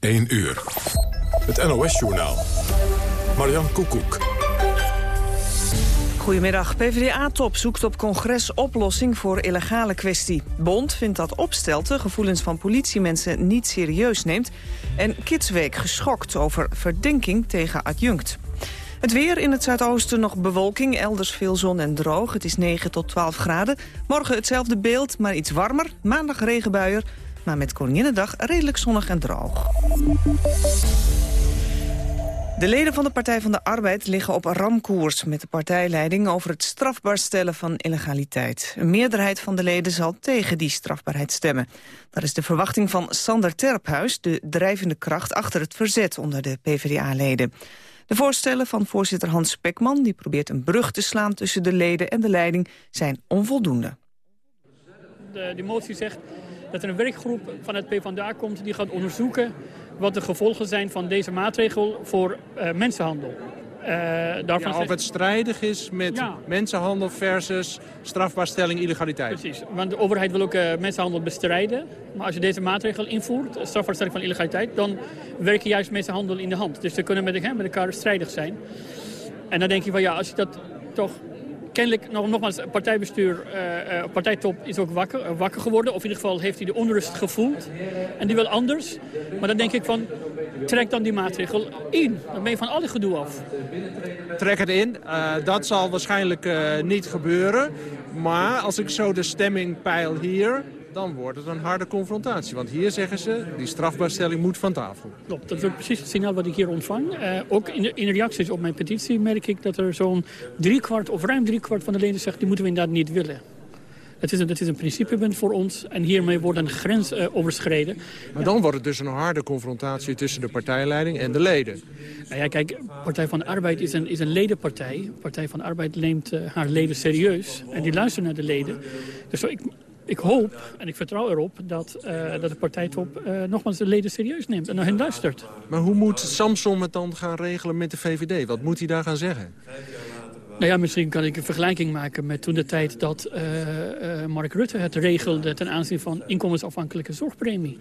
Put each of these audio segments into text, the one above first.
1 uur. Het NOS-journaal. Marian Koekoek. Goedemiddag. PvdA-top zoekt op congres oplossing voor illegale kwestie. Bond vindt dat Opstelten gevoelens van politiemensen niet serieus neemt. En Kidsweek geschokt over verdenking tegen adjunct. Het weer in het zuidoosten nog bewolking, elders veel zon en droog. Het is 9 tot 12 graden. Morgen hetzelfde beeld, maar iets warmer. Maandag regenbuien, maar met Koninginnedag redelijk zonnig en droog. De leden van de Partij van de Arbeid liggen op ramkoers met de partijleiding over het strafbaar stellen van illegaliteit. Een meerderheid van de leden zal tegen die strafbaarheid stemmen. Dat is de verwachting van Sander Terphuis, de drijvende kracht achter het verzet onder de PvdA-leden. De voorstellen van voorzitter Hans Spekman, die probeert een brug te slaan tussen de leden en de leiding, zijn onvoldoende. De, die motie zegt dat er een werkgroep van het PvdA komt die gaat onderzoeken wat de gevolgen zijn van deze maatregel voor uh, mensenhandel. Uh, daarvan ja, of het strijdig is met mensenhandel versus strafbaarstelling illegaliteit. Precies, want de overheid wil ook uh, mensenhandel bestrijden. Maar als je deze maatregel invoert, strafbaarstelling van illegaliteit... dan werk je juist mensenhandel in de hand. Dus ze kunnen met, met elkaar strijdig zijn. En dan denk je van ja, als je dat toch kennelijk, nog, nogmaals, partijbestuur, uh, partijtop is ook wakker, uh, wakker geworden. Of in ieder geval heeft hij de onrust gevoeld. En die wil anders. Maar dan denk ik van, trek dan die maatregel in. Dan ben je van alle gedoe af. Trek het in. dat zal waarschijnlijk niet gebeuren. Maar als ik zo de stemming peil hier dan wordt het een harde confrontatie. Want hier zeggen ze, die strafbaarstelling moet van tafel. Klopt, dat is ook precies het signaal wat ik hier ontvang. Uh, ook in, in reacties op mijn petitie merk ik dat er zo'n driekwart of ruim driekwart van de leden zegt... die moeten we inderdaad niet willen. Het is, een, het is een principepunt voor ons en hiermee wordt een grens uh, overschreden. Maar dan wordt het dus een harde confrontatie tussen de partijleiding en de leden. Nou ja, kijk, Partij van de Arbeid is een, is een ledenpartij. Partij van de Arbeid neemt uh, haar leden serieus en die luistert naar de leden. Dus ik, ik hoop en ik vertrouw erop dat, uh, dat de partijtop uh, nogmaals de leden serieus neemt en naar hen luistert. Maar hoe moet Samson het dan gaan regelen met de VVD? Wat moet hij daar gaan zeggen? Nou ja, misschien kan ik een vergelijking maken met toen de tijd dat uh, uh, Mark Rutte het regelde ten aanzien van inkomensafhankelijke zorgpremie.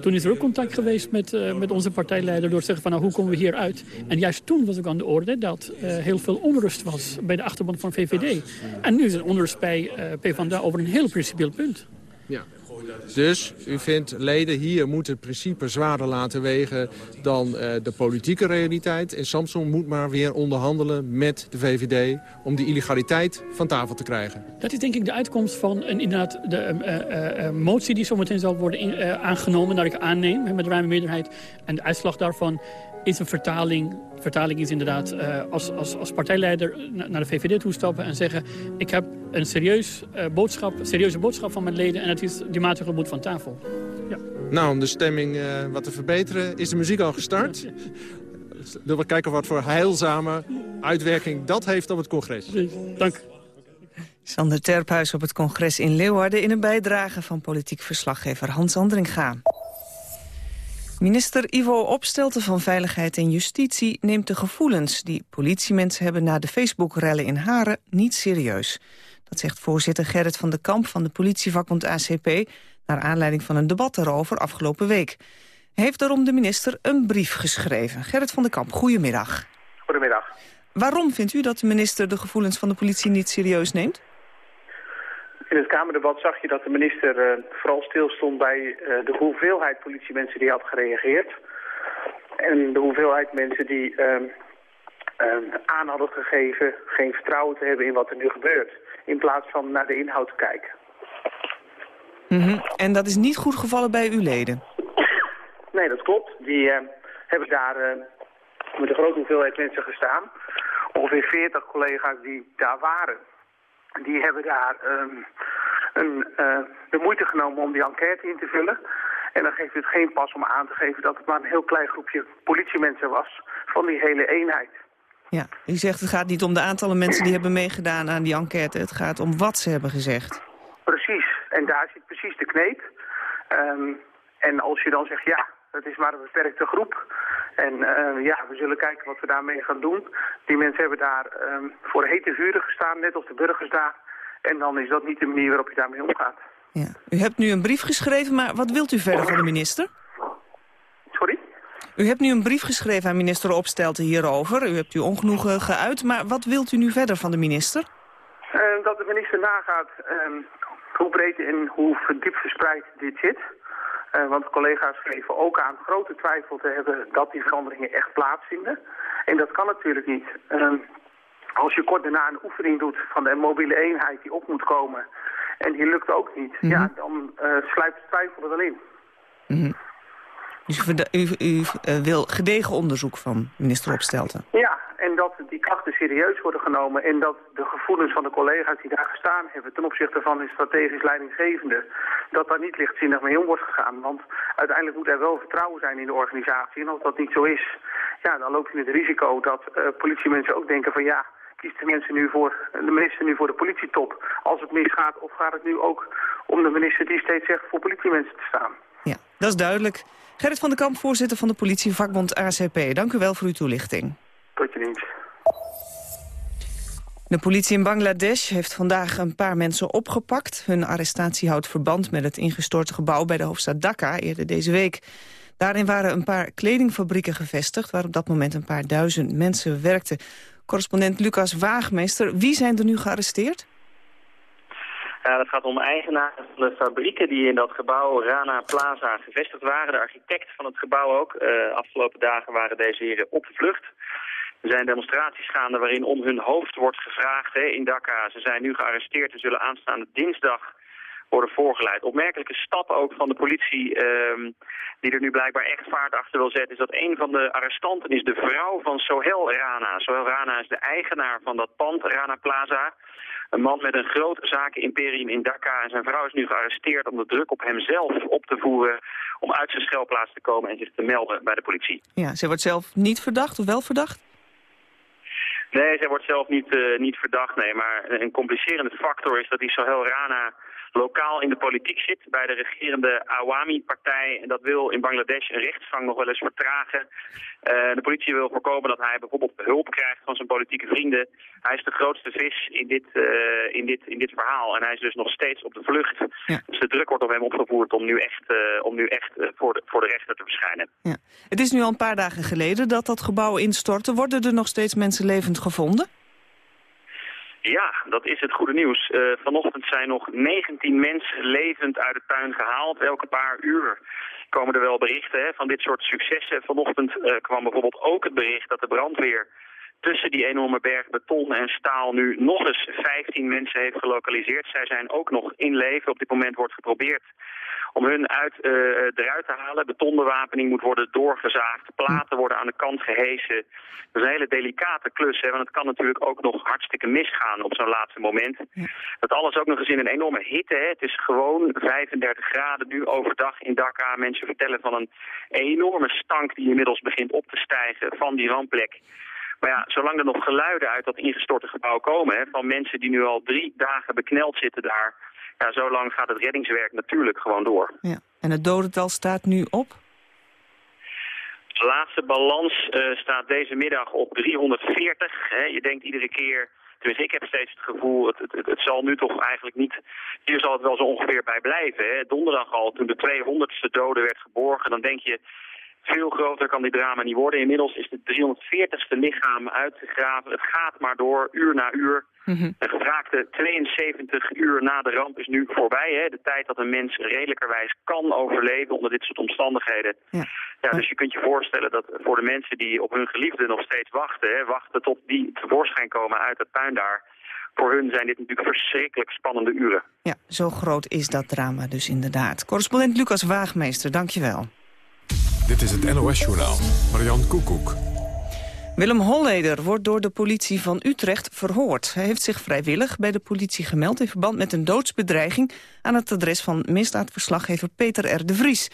Toen is er ook contact geweest met, uh, met onze partijleider door te zeggen van nou hoe komen we hier uit. En juist toen was ook aan de orde dat heel veel onrust was bij de achterban van VVD. En nu is er onrust bij PvdA over een heel principieel punt. Ja. Dus u vindt leden hier moeten het principe zwaarder laten wegen dan uh, de politieke realiteit. En Samson moet maar weer onderhandelen met de VVD om die illegaliteit van tafel te krijgen. Dat is denk ik de uitkomst van een, inderdaad de uh, uh, motie die zometeen zal worden aangenomen, dat ik aanneem met ruime meerderheid. En de uitslag daarvan is een vertaling. Vertaling is inderdaad uh, als, als, als partijleider naar de VVD toestappen en zeggen... ik heb een serieus, uh, boodschap, serieuze boodschap van mijn leden en het is, die maatregel moet van tafel. Ja. Nou, om de stemming uh, wat te verbeteren is de muziek al gestart. Zullen we kijken wat voor heilzame uitwerking dat heeft op het congres. Dank. Sander Terphuis op het congres in Leeuwarden... in een bijdrage van politiek verslaggever Hans Andringa. Minister Ivo Opstelten van Veiligheid en Justitie neemt de gevoelens... die politiemensen hebben na de Facebook-rellen in Haren niet serieus. Dat zegt voorzitter Gerrit van de Kamp van de politievakbond ACP... naar aanleiding van een debat daarover afgelopen week. Hij heeft daarom de minister een brief geschreven. Gerrit van de Kamp, goedemiddag. Goedemiddag. Waarom vindt u dat de minister de gevoelens van de politie niet serieus neemt? In het Kamerdebat zag je dat de minister uh, vooral stilstond bij uh, de hoeveelheid politiemensen die had gereageerd. En de hoeveelheid mensen die uh, aan hadden gegeven geen vertrouwen te hebben in wat er nu gebeurt. In plaats van naar de inhoud te kijken. Mm -hmm. En dat is niet goed gevallen bij uw leden? Nee, dat klopt. Die hebben daar met een grote hoeveelheid mensen gestaan. Ongeveer 40 collega's die daar waren die hebben daar um, een, uh, de moeite genomen om die enquête in te vullen. En dan geeft het geen pas om aan te geven dat het maar een heel klein groepje politiemensen was van die hele eenheid. Ja, u zegt het gaat niet om de aantallen mensen die hebben meegedaan aan die enquête. Het gaat om wat ze hebben gezegd. Precies, en daar zit precies de kneep. Um, en als je dan zegt, ja, het is maar een beperkte groep. En uh, ja, we zullen kijken wat we daarmee gaan doen. Die mensen hebben daar um, voor hete vuren gestaan, net als de burgers daar. En dan is dat niet de manier waarop je daarmee omgaat. Ja. U hebt nu een brief geschreven, maar wat wilt u verder van de minister? Sorry? U hebt nu een brief geschreven aan minister Opstelten hierover. U hebt uw ongenoegen geuit, maar wat wilt u nu verder van de minister? dat de minister nagaat ehm, hoe breed en hoe diep verspreid dit zit. Uh, want collega's geven ook aan grote twijfel te hebben dat die veranderingen echt plaatsvinden. En dat kan natuurlijk niet. Uh, als je kort daarna een oefening doet van de mobiele eenheid die op moet komen... en die lukt ook niet, ja, mhm. dan uh, sluipt de twijfel er wel in. Mm Dus u, u wil gedegen onderzoek van minister Opstelten? Ja, en dat die serieus worden genomen... en dat de gevoelens van de collega's die daar gestaan hebben... ten opzichte van hun strategisch leidinggevende... dat daar niet lichtzinnig mee om wordt gegaan. Want uiteindelijk moet er wel vertrouwen zijn in de organisatie. En als dat niet zo is, ja, dan loop je het risico dat uh, politiemensen ook denken van... ja, kiest de, mensen nu voor, de minister nu voor de politietop als het misgaat? Of gaat het nu ook om de minister die steeds zegt voor politiemensen te staan? Ja, dat is duidelijk. Gerrit van den Kamp, voorzitter van de politievakbond ACP. Dank u wel voor uw toelichting. Tot je dienst. De politie in Bangladesh heeft vandaag een paar mensen opgepakt. Hun arrestatie houdt verband met het ingestorte gebouw bij de hoofdstad Dhaka eerder deze week. Daarin waren een paar kledingfabrieken gevestigd... waar op dat moment een paar duizend mensen werkten. Correspondent Lucas Waagmeester, wie zijn er nu gearresteerd? Ja, het gaat om eigenaren van de fabrieken die in dat gebouw Rana Plaza gevestigd waren. De architect van het gebouw ook. Uh, afgelopen dagen waren deze heren op de vlucht. Er zijn demonstraties gaande waarin om hun hoofd wordt gevraagd hè, in Dhaka. Ze zijn nu gearresteerd en zullen aanstaande dinsdag worden voorgeleid. Opmerkelijke stap ook van de politie, ehm, die er nu blijkbaar echt vaart achter wil zetten, is dat een van de arrestanten is de vrouw van Sohel Rana. Sohel Rana is de eigenaar van dat pand, Rana Plaza. Een man met een groot zakenimperium in Dhaka. En zijn vrouw is nu gearresteerd om de druk op hemzelf op te voeren... om uit zijn schuilplaats te komen en zich te melden bij de politie. Ja, ze wordt zelf niet verdacht of wel verdacht? Nee, zij wordt zelf niet, uh, niet verdacht, nee. Maar een complicerende factor is dat die Sohel Rana lokaal in de politiek zit bij de regerende Awami-partij. En dat wil in Bangladesh een rechtsgang nog wel eens vertragen. Uh, de politie wil voorkomen dat hij bijvoorbeeld hulp krijgt van zijn politieke vrienden. Hij is de grootste vis in dit, uh, in dit, in dit verhaal. En hij is dus nog steeds op de vlucht. Ja. Dus de druk wordt op hem opgevoerd om nu echt, uh, om nu echt voor, de, voor de rechter te verschijnen. Ja. Het is nu al een paar dagen geleden dat dat gebouw instortte. Worden er nog steeds mensen levend gevonden? Ja, dat is het goede nieuws. Uh, vanochtend zijn nog 19 mensen levend uit de tuin gehaald. Elke paar uur komen er wel berichten hè, van dit soort successen. Vanochtend uh, kwam bijvoorbeeld ook het bericht dat de brandweer tussen die enorme berg beton en staal nu nog eens 15 mensen heeft gelokaliseerd. Zij zijn ook nog in leven. Op dit moment wordt geprobeerd om hun uit, uh, eruit te halen. Betonbewapening moet worden doorgezaagd, platen worden aan de kant gehesen. Dat is een hele delicate klus, hè, want het kan natuurlijk ook nog hartstikke misgaan op zo'n laatste moment. Dat alles ook nog eens in een enorme hitte. Hè. Het is gewoon 35 graden nu overdag in Dhaka. Mensen vertellen van een enorme stank die inmiddels begint op te stijgen van die rampplek. Maar ja, zolang er nog geluiden uit dat ingestorte gebouw komen... Hè, van mensen die nu al drie dagen bekneld zitten daar... ja, zo lang gaat het reddingswerk natuurlijk gewoon door. Ja. En het dodental staat nu op? De laatste balans uh, staat deze middag op 340. Hè. Je denkt iedere keer... Tenminste, ik heb steeds het gevoel, het, het, het, zal nu toch eigenlijk niet... Hier zal het wel zo ongeveer bij blijven. Hè. Donderdag al, toen de 200ste dode werd geborgen, dan denk je... Veel groter kan die drama niet worden. Inmiddels is het 340ste lichaam uitgegraven. Het gaat maar door, uur na uur. Mm -hmm. De gevraagde 72 uur na de ramp is nu voorbij. Hè? De tijd dat een mens redelijkerwijs kan overleven onder dit soort omstandigheden. Ja. ja. dus je kunt je voorstellen dat voor de mensen die op hun geliefde nog steeds wachten... Hè, wachten tot die tevoorschijn komen uit het puin daar... voor hun zijn dit natuurlijk verschrikkelijk spannende uren. Ja, zo groot is dat drama dus inderdaad. Correspondent Lucas Waagmeester, dankjewel. Dit is het NOS-journaal. Marian Koekoek. Willem Holleder wordt door de politie van Utrecht verhoord. Hij heeft zich vrijwillig bij de politie gemeld... in verband met een doodsbedreiging... aan het adres van misdaadverslaggever Peter R. de Vries.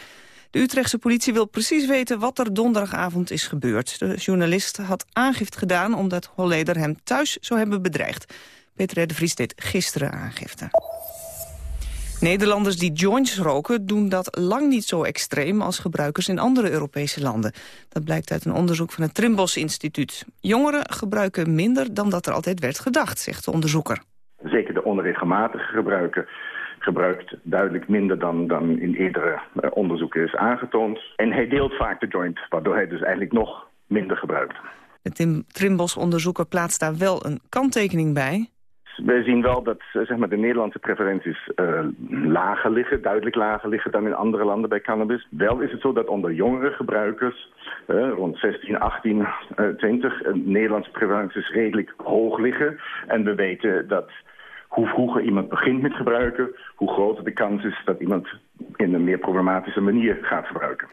De Utrechtse politie wil precies weten wat er donderdagavond is gebeurd. De journalist had aangifte gedaan omdat Holleder hem thuis zou hebben bedreigd. Peter R. de Vries deed gisteren aangifte. Nederlanders die joints roken doen dat lang niet zo extreem als gebruikers in andere Europese landen. Dat blijkt uit een onderzoek van het Trimbos Instituut. Jongeren gebruiken minder dan dat er altijd werd gedacht, zegt de onderzoeker. Zeker de onregelmatige gebruiker gebruikt duidelijk minder dan, dan in eerdere onderzoeken is aangetoond. En hij deelt vaak de joint, waardoor hij dus eigenlijk nog minder gebruikt. De Trimbos-onderzoeker plaatst daar wel een kanttekening bij. We zien wel dat zeg maar, de Nederlandse preferenties uh, lager liggen, duidelijk lager liggen dan in andere landen bij cannabis. Wel is het zo dat onder jongere gebruikers, uh, rond 16, 18, uh, 20, Nederlandse preferenties redelijk hoog liggen. En we weten dat hoe vroeger iemand begint met gebruiken, hoe groter de kans is dat iemand in een meer problematische manier gaat gebruiken.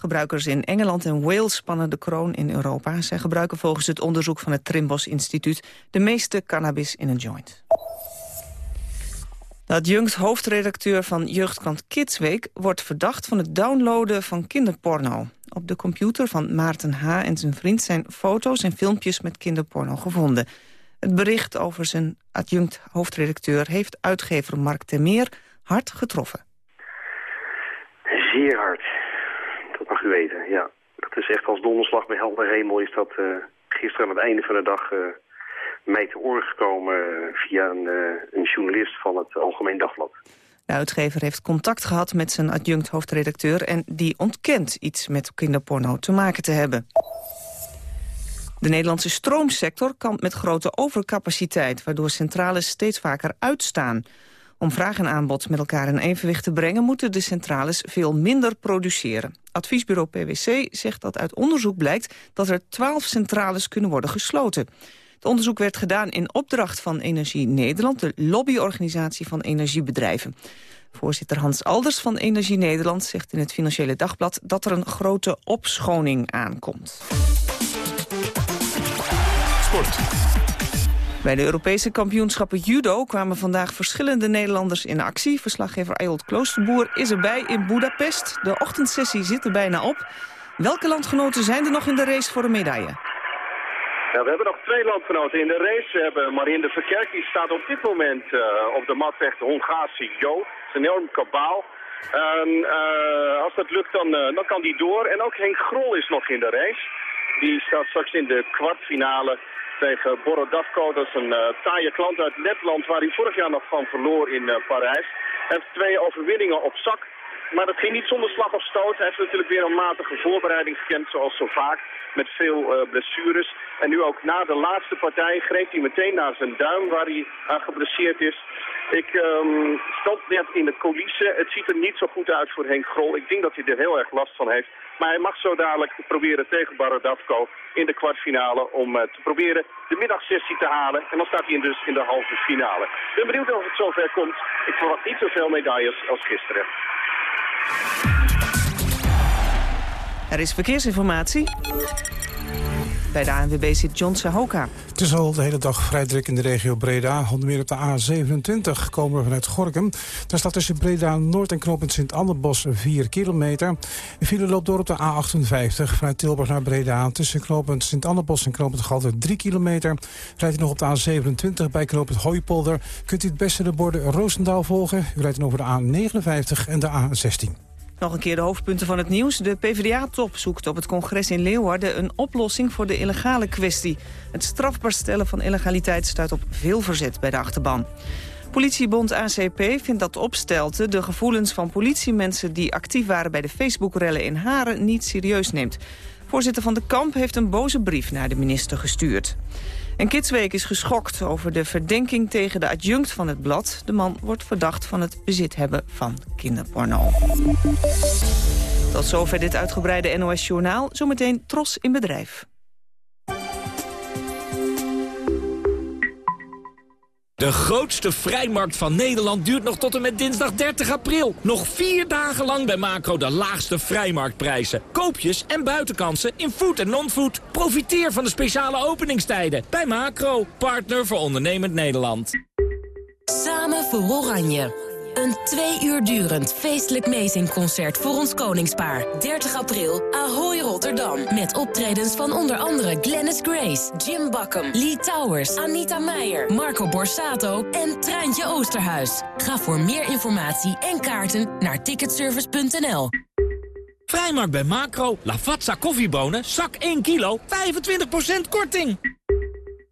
Gebruikers in Engeland en Wales spannen de kroon in Europa. Zij gebruiken volgens het onderzoek van het Trimbos Instituut... de meeste cannabis in een joint. De adjunct hoofdredacteur van Jeugdkrant Kidsweek... wordt verdacht van het downloaden van kinderporno. Op de computer van Maarten H. en zijn vriend... zijn foto's en filmpjes met kinderporno gevonden. Het bericht over zijn adjunct hoofdredacteur... heeft uitgever Mark Termeer hard getroffen. Zeer hard mag u weten, ja. Dat is echt als donderslag bij helder hemel is dat uh, gisteren aan het einde van de dag uh, mij te oren gekomen uh, via een, een, journalist van het Algemeen Dagblad. De uitgever heeft contact gehad met zijn adjunct hoofdredacteur en die ontkent iets met kinderporno te maken te hebben. De Nederlandse stroomsector kampt met grote overcapaciteit... waardoor centrales steeds vaker uitstaan. Om vraag en aanbod met elkaar in evenwicht te brengen... moeten de centrales veel minder produceren. Adviesbureau PwC zegt dat uit onderzoek blijkt... dat er twaalf centrales kunnen worden gesloten. Het onderzoek werd gedaan in opdracht van Energie Nederland... de lobbyorganisatie van energiebedrijven. Voorzitter Hans Alders van Energie Nederland zegt in het Financiële Dagblad... dat er een grote opschoning aankomt. Sport. Bij de Europese kampioenschappen judo kwamen vandaag verschillende Nederlanders in actie. Verslaggever Ayot Kloosterboer is erbij in Budapest. De ochtendsessie zit er bijna op. Welke landgenoten zijn er nog in de race voor een medaille? We hebben nog twee landgenoten in de race. We hebben Marien de Verkerk, die staat op dit moment uh, op de mat tegen de Hongaarse Jo. Het is een enorm kabaal. En uh, als dat lukt, dan, uh, dan kan die door. En ook Henk Grol is nog in de race. Die staat straks in de kwartfinale tegen Borodavko. Dat is een uh, taaie klant uit Letland waar hij vorig jaar nog van verloor in uh, Parijs. Hij heeft twee overwinningen op zak. Maar dat ging niet zonder slag of stoot. Hij heeft natuurlijk weer een matige voorbereiding gekend, zoals zo vaak. Met veel uh, blessures. En nu ook na de laatste partij greep hij meteen naar zijn duim waar hij aan geblesseerd is. Ik um, stond net in de coulissen. Het ziet er niet zo goed uit voor Henk Grol. Ik denk dat hij er heel erg last van heeft. Maar hij mag zo dadelijk proberen tegen Barodavko in de kwartfinale om uh, te proberen de middagsessie te halen. En dan staat hij dus in de halve finale. Ik ben benieuwd of het zover komt. Ik verwacht niet zoveel medailles als gisteren. Er is verkeersinformatie. Bij de ANWB zit John Sahoka. Het is al de hele dag vrij druk in de regio Breda. Onder meer op de A27 komen we vanuit Gorkum. Daar staat tussen Breda Noord en knooppunt Sint-Annebos 4 kilometer. De file loopt door op de A58 vanuit Tilburg naar Breda. Tussen knooppunt Sint-Annebos en knooppunt Galder 3 kilometer. Rijdt u nog op de A27 bij knooppunt Hooipolder. Kunt u het beste de borden Roosendaal volgen. U rijdt dan over de A59 en de A16. Nog een keer de hoofdpunten van het nieuws. De PvdA-top zoekt op het congres in Leeuwarden een oplossing voor de illegale kwestie. Het strafbaar stellen van illegaliteit stuit op veel verzet bij de achterban. Politiebond ACP vindt dat Opstelten de gevoelens van politiemensen... die actief waren bij de Facebook-rellen in Haren niet serieus neemt. Voorzitter van de Kamp heeft een boze brief naar de minister gestuurd. En Kidsweek is geschokt over de verdenking tegen de adjunct van het blad. De man wordt verdacht van het bezit hebben van kinderporno. Tot zover dit uitgebreide NOS-journaal. Zometeen Tros in Bedrijf. De grootste vrijmarkt van Nederland duurt nog tot en met dinsdag 30 april. Nog vier dagen lang bij Macro de laagste vrijmarktprijzen. Koopjes en buitenkansen in food en non-food. Profiteer van de speciale openingstijden bij Macro, partner voor ondernemend Nederland. Samen voor Oranje. Een twee uur durend feestelijk meezingconcert voor ons koningspaar. 30 april, Ahoy Rotterdam. Met optredens van onder andere Glennis Grace, Jim Bakken, Lee Towers, Anita Meijer, Marco Borsato en Treintje Oosterhuis. Ga voor meer informatie en kaarten naar ticketservice.nl. Vrijmarkt bij Macro, Lavazza koffiebonen, zak 1 kilo, 25% korting.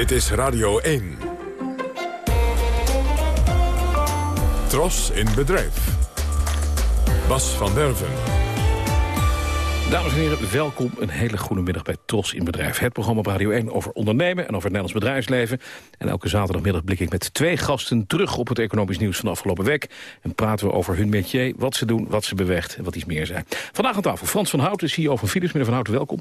Dit is Radio 1. Tros in bedrijf. Bas van Werven. Dames en heren, welkom. Een hele goede middag bij Tros in Bedrijf. Het programma op Radio 1 over ondernemen en over het Nederlands bedrijfsleven. En elke zaterdagmiddag blik ik met twee gasten terug op het economisch nieuws van de afgelopen week. En praten we over hun métier, wat ze doen, wat ze beweegt en wat iets meer zijn. Vandaag aan tafel Frans van Houten, CEO van Philips. Meneer van Houten, welkom.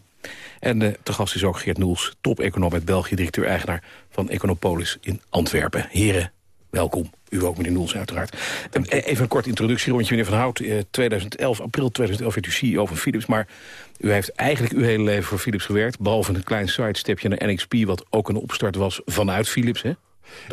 En uh, te gast is ook Geert Noels, top-econoom uit België, directeur-eigenaar van Econopolis in Antwerpen. Heren, welkom. U ook, meneer Noels, uiteraard. Even een kort introductierondje, meneer Van Hout. 2011, april 2011 werd u CEO van Philips. Maar u heeft eigenlijk uw hele leven voor Philips gewerkt. Behalve een klein sidestepje naar NXP, wat ook een opstart was vanuit Philips, hè?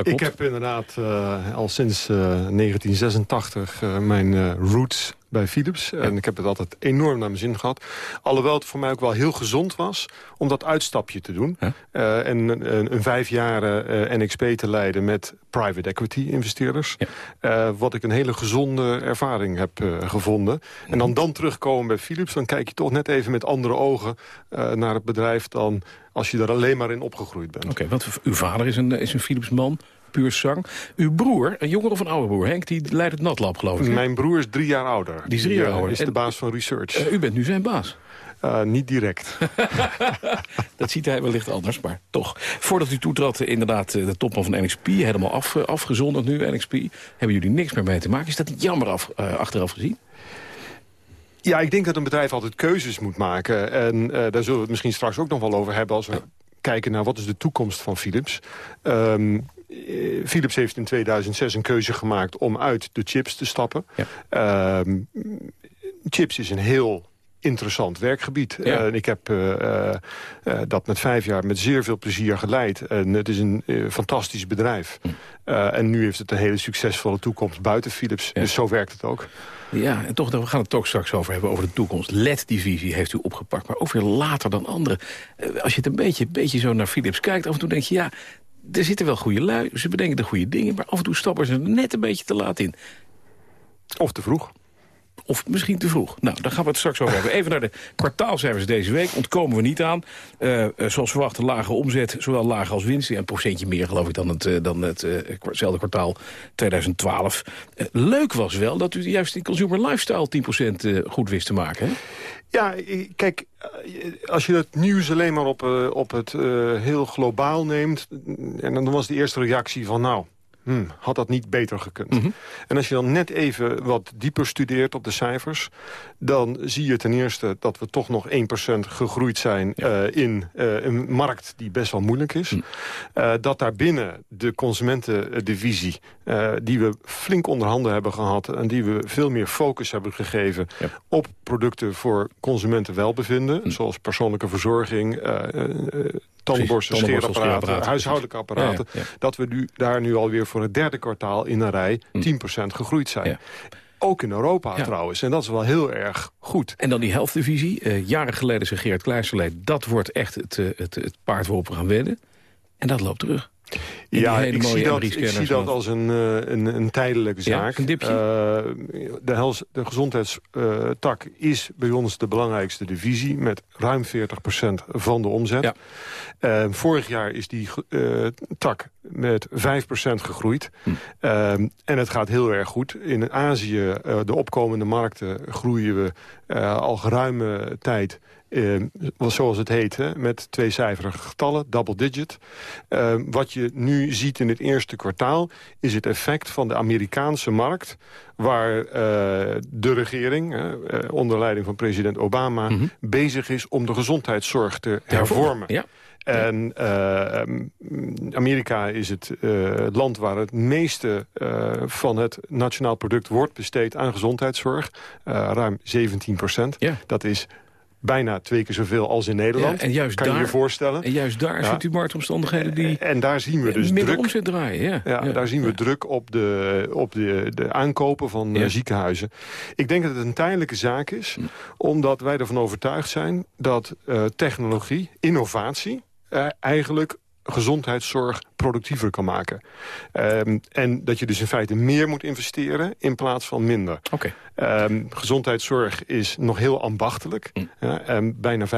Ik heb inderdaad uh, al sinds uh, 1986 uh, mijn roots bij Philips. Ja. En ik heb het altijd enorm naar mijn zin gehad. Alhoewel het voor mij ook wel heel gezond was om dat uitstapje te doen. Ja. Uh, en een, een vijf jaar uh, NXP te leiden met private equity investeerders. Ja. Uh, wat ik een hele gezonde ervaring heb gevonden. En dan dan terugkomen bij Philips, dan kijk je toch net even met andere ogen naar het bedrijf dan als je er alleen maar in opgegroeid bent. Oké, okay, want uw vader is een, is een Philips-man puur zang. Uw broer, een jonger of een oude broer, Henk, die leidt het natlab, geloof ik. Mijn broer is drie jaar ouder. Die is drie jaar ouder. is de baas van research. Uh, u bent nu zijn baas. Uh, niet direct. dat ziet hij wellicht anders, maar toch. Voordat u toetrad, inderdaad, de topman van NXP... helemaal af, afgezonderd nu, NXP. Hebben jullie niks meer mee te maken? Is dat niet jammer af, uh, achteraf gezien? Ja, ik denk dat een bedrijf altijd keuzes moet maken. En uh, daar zullen we het misschien straks ook nog wel over hebben... als we ja. kijken naar wat is de toekomst van Philips. Um, Philips heeft in 2006 een keuze gemaakt om uit de chips te stappen. Ja. Um, chips is een heel interessant werkgebied. Ja. Uh, ik heb uh, uh, dat met vijf jaar met zeer veel plezier geleid. En het is een fantastisch bedrijf. Hm. en nu heeft het een hele succesvolle toekomst buiten Philips. Ja. Dus zo werkt het ook. Ja, en toch, we gaan het ook straks over hebben, over de toekomst. LED-divisie heeft u opgepakt, maar ook weer later dan anderen. als je het een beetje, beetje zo naar Philips kijkt, af en toe denk je... ja, er zitten wel goede lui, ze bedenken de goede dingen... maar af en toe stappen ze er net een beetje te laat in. Of te vroeg. Of misschien te vroeg. Nou, daar gaan we het straks over hebben. Even naar de kwartaalcijfers deze week. Ontkomen we niet aan. Uh, uh, zoals verwacht, lage omzet, zowel laag als winst. Ja, een procentje meer, geloof ik, dan het, dan hetzelfde kwartaal 2012. leuk was wel dat u juist in Consumer Lifestyle 10% goed wist te maken, hè? Ja, kijk, als je het nieuws alleen maar op, op het heel globaal neemt... en dan was de eerste reactie van, nou, Hmm, had dat niet beter gekund? Mm -hmm. En als je dan net even wat dieper studeert op de cijfers... dan zie je ten eerste dat we toch nog 1% gegroeid zijn... Ja. Uh, in uh, een markt die best wel moeilijk is. Mm. Uh, dat daarbinnen de consumentendivisie... die we flink onder handen hebben gehad... en die we veel meer focus hebben gegeven... Ja. op producten voor consumentenwelbevinden... Mm. zoals persoonlijke verzorging tandenborsten, scheerapparaten, huishoudelijke apparaten... Dat we nu, daar nu alweer voor het derde kwartaal in een rij 10% gegroeid zijn. Ook in Europa ja. trouwens. En dat is wel heel erg goed. En dan die helftdivisie. Uh, jaren geleden zei Geert Kluisterleed... dat wordt echt het, uh, het, het paard waarop we gaan wedden. En dat loopt terug. Ja, ik zie, dat, ik zie dat als een, uh, een, een tijdelijke zaak. Ja, een dipje. Uh, de, hels, de gezondheidstak uh, is bij ons de belangrijkste divisie... met ruim 40% van de omzet. Ja. vorig jaar is die tak met 5% gegroeid. Hm. en het gaat heel erg goed. In Azië, de opkomende markten, groeien we al geruime tijd... Uh, zoals het heet, hè, met tweecijferige getallen, double digit. Uh, wat je nu ziet in het eerste kwartaal... is het effect van de Amerikaanse markt... waar uh, de regering, onder leiding van president Obama... Mm -hmm. bezig is om de gezondheidszorg te hervormen. Ja. En uh, Amerika is het uh, land waar het meeste uh, van het nationaal product wordt besteed aan gezondheidszorg. ruim 17 procent. Ja. Dat is bijna twee keer zoveel als in Nederland. en juist kan daar, je je voorstellen. En juist daar ja. ziet u marktomstandigheden die En daar zien we dus druk, omzet draaien. Ja. Daar zien we druk op de, op de, de aankopen van ja. ziekenhuizen. Ik denk dat het een tijdelijke zaak is. Omdat wij ervan overtuigd zijn dat uh, technologie, innovatie... Uh, eigenlijk gezondheidszorg productiever kan maken. Um, en dat je dus in feite meer moet investeren in plaats van minder. Okay. Um, gezondheidszorg is nog heel ambachtelijk. Mm. Ja, en bijna 95%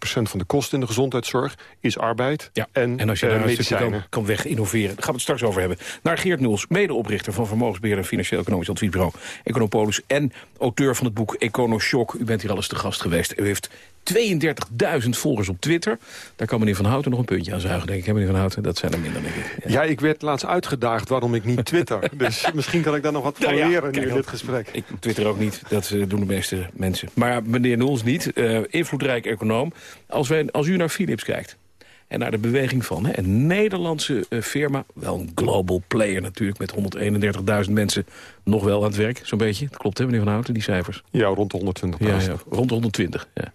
van de kosten in de gezondheidszorg is arbeid ja. en, en als je daar uh, een stukje kan, weg innoveren. Daar gaan we het straks over hebben. Naar Geert Noels, medeoprichter van vermogensbeheer en financieel-economisch adviesbureau Econopolis en auteur van het boek Econoshock. U bent hier al eens te gast geweest. U heeft 32.000 volgers op Twitter. Daar kan meneer Van Houten nog een puntje aan zuigen, denk ik. Hè, meneer Van Houten, dat zijn er minder, denk ik. Ja. ja, ik werd laatst uitgedaagd waarom ik niet twitter. dus misschien kan ik daar nog wat van Nou leren nu in dit gesprek. Ik twitter ook niet, dat eh, doen de meeste mensen. Maar meneer Noels niet, uh, invloedrijk econoom. Als, wij, als u naar Philips kijkt en naar de beweging van hè, een Nederlandse uh, firma... wel een global player natuurlijk, met 131.000 mensen nog wel aan het werk, zo'n beetje. Dat klopt hè, meneer Van Houten, die cijfers? Ja, rond de 120.000. Ja, ja, rond de 120, ja.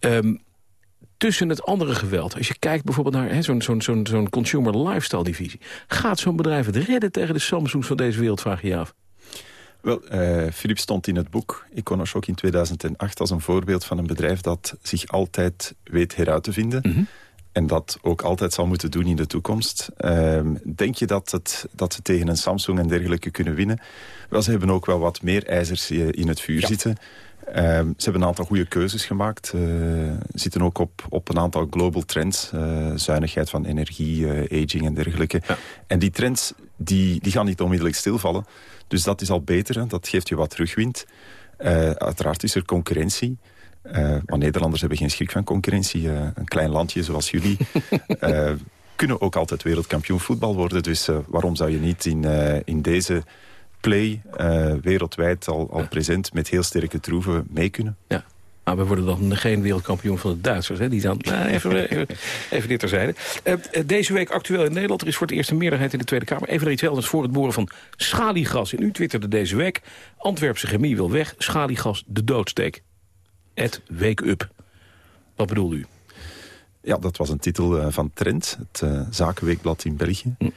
Um, tussen het andere geweld. Als je kijkt bijvoorbeeld naar zo'n zo'n zo'n zo'n consumer lifestyle divisie. Gaat zo'n bedrijf het redden tegen de Samsungs van deze wereld, vraag je je af? Wel, uh, Philips stond in het boek Iconoshock in 2008 als een voorbeeld van een bedrijf dat zich altijd weet heruit te vinden. Mm -hmm. En dat ook altijd zal moeten doen in de toekomst. Uh, denk je dat, het, dat ze tegen een Samsung en dergelijke kunnen winnen? Wel, ze hebben ook wel wat meer ijzers in het vuur ja. zitten. Uh, ze hebben een aantal goede keuzes gemaakt. Uh, zitten ook op, op een aantal global trends. Uh, zuinigheid van energie, aging en dergelijke. Ja. En die trends die, die gaan niet onmiddellijk stilvallen. Dus dat is al beter. Hè? Dat geeft je wat terugwind. uiteraard is er concurrentie. maar Nederlanders hebben geen schrik van concurrentie. een klein landje zoals jullie... kunnen ook altijd wereldkampioen voetbal worden. Dus waarom zou je niet in, in deze play uh, wereldwijd al, al present met heel sterke troeven mee kunnen. Ja. Maar we worden dan geen wereldkampioen van de Duitsers. Hè? Die dan, nou, even, even, even dit terzijde. Uh, deze week actueel in Nederland. Er is voor het eerst een meerderheid in de Tweede Kamer. Even iets anders voor het boren van schaliegas. En u twitterde deze week. Antwerpse chemie wil weg. Schaliegas de doodsteek. Ed wake up. Wat bedoelt u? Ja, dat was een titel van Trend. Het uh, zakenweekblad in België. Hm.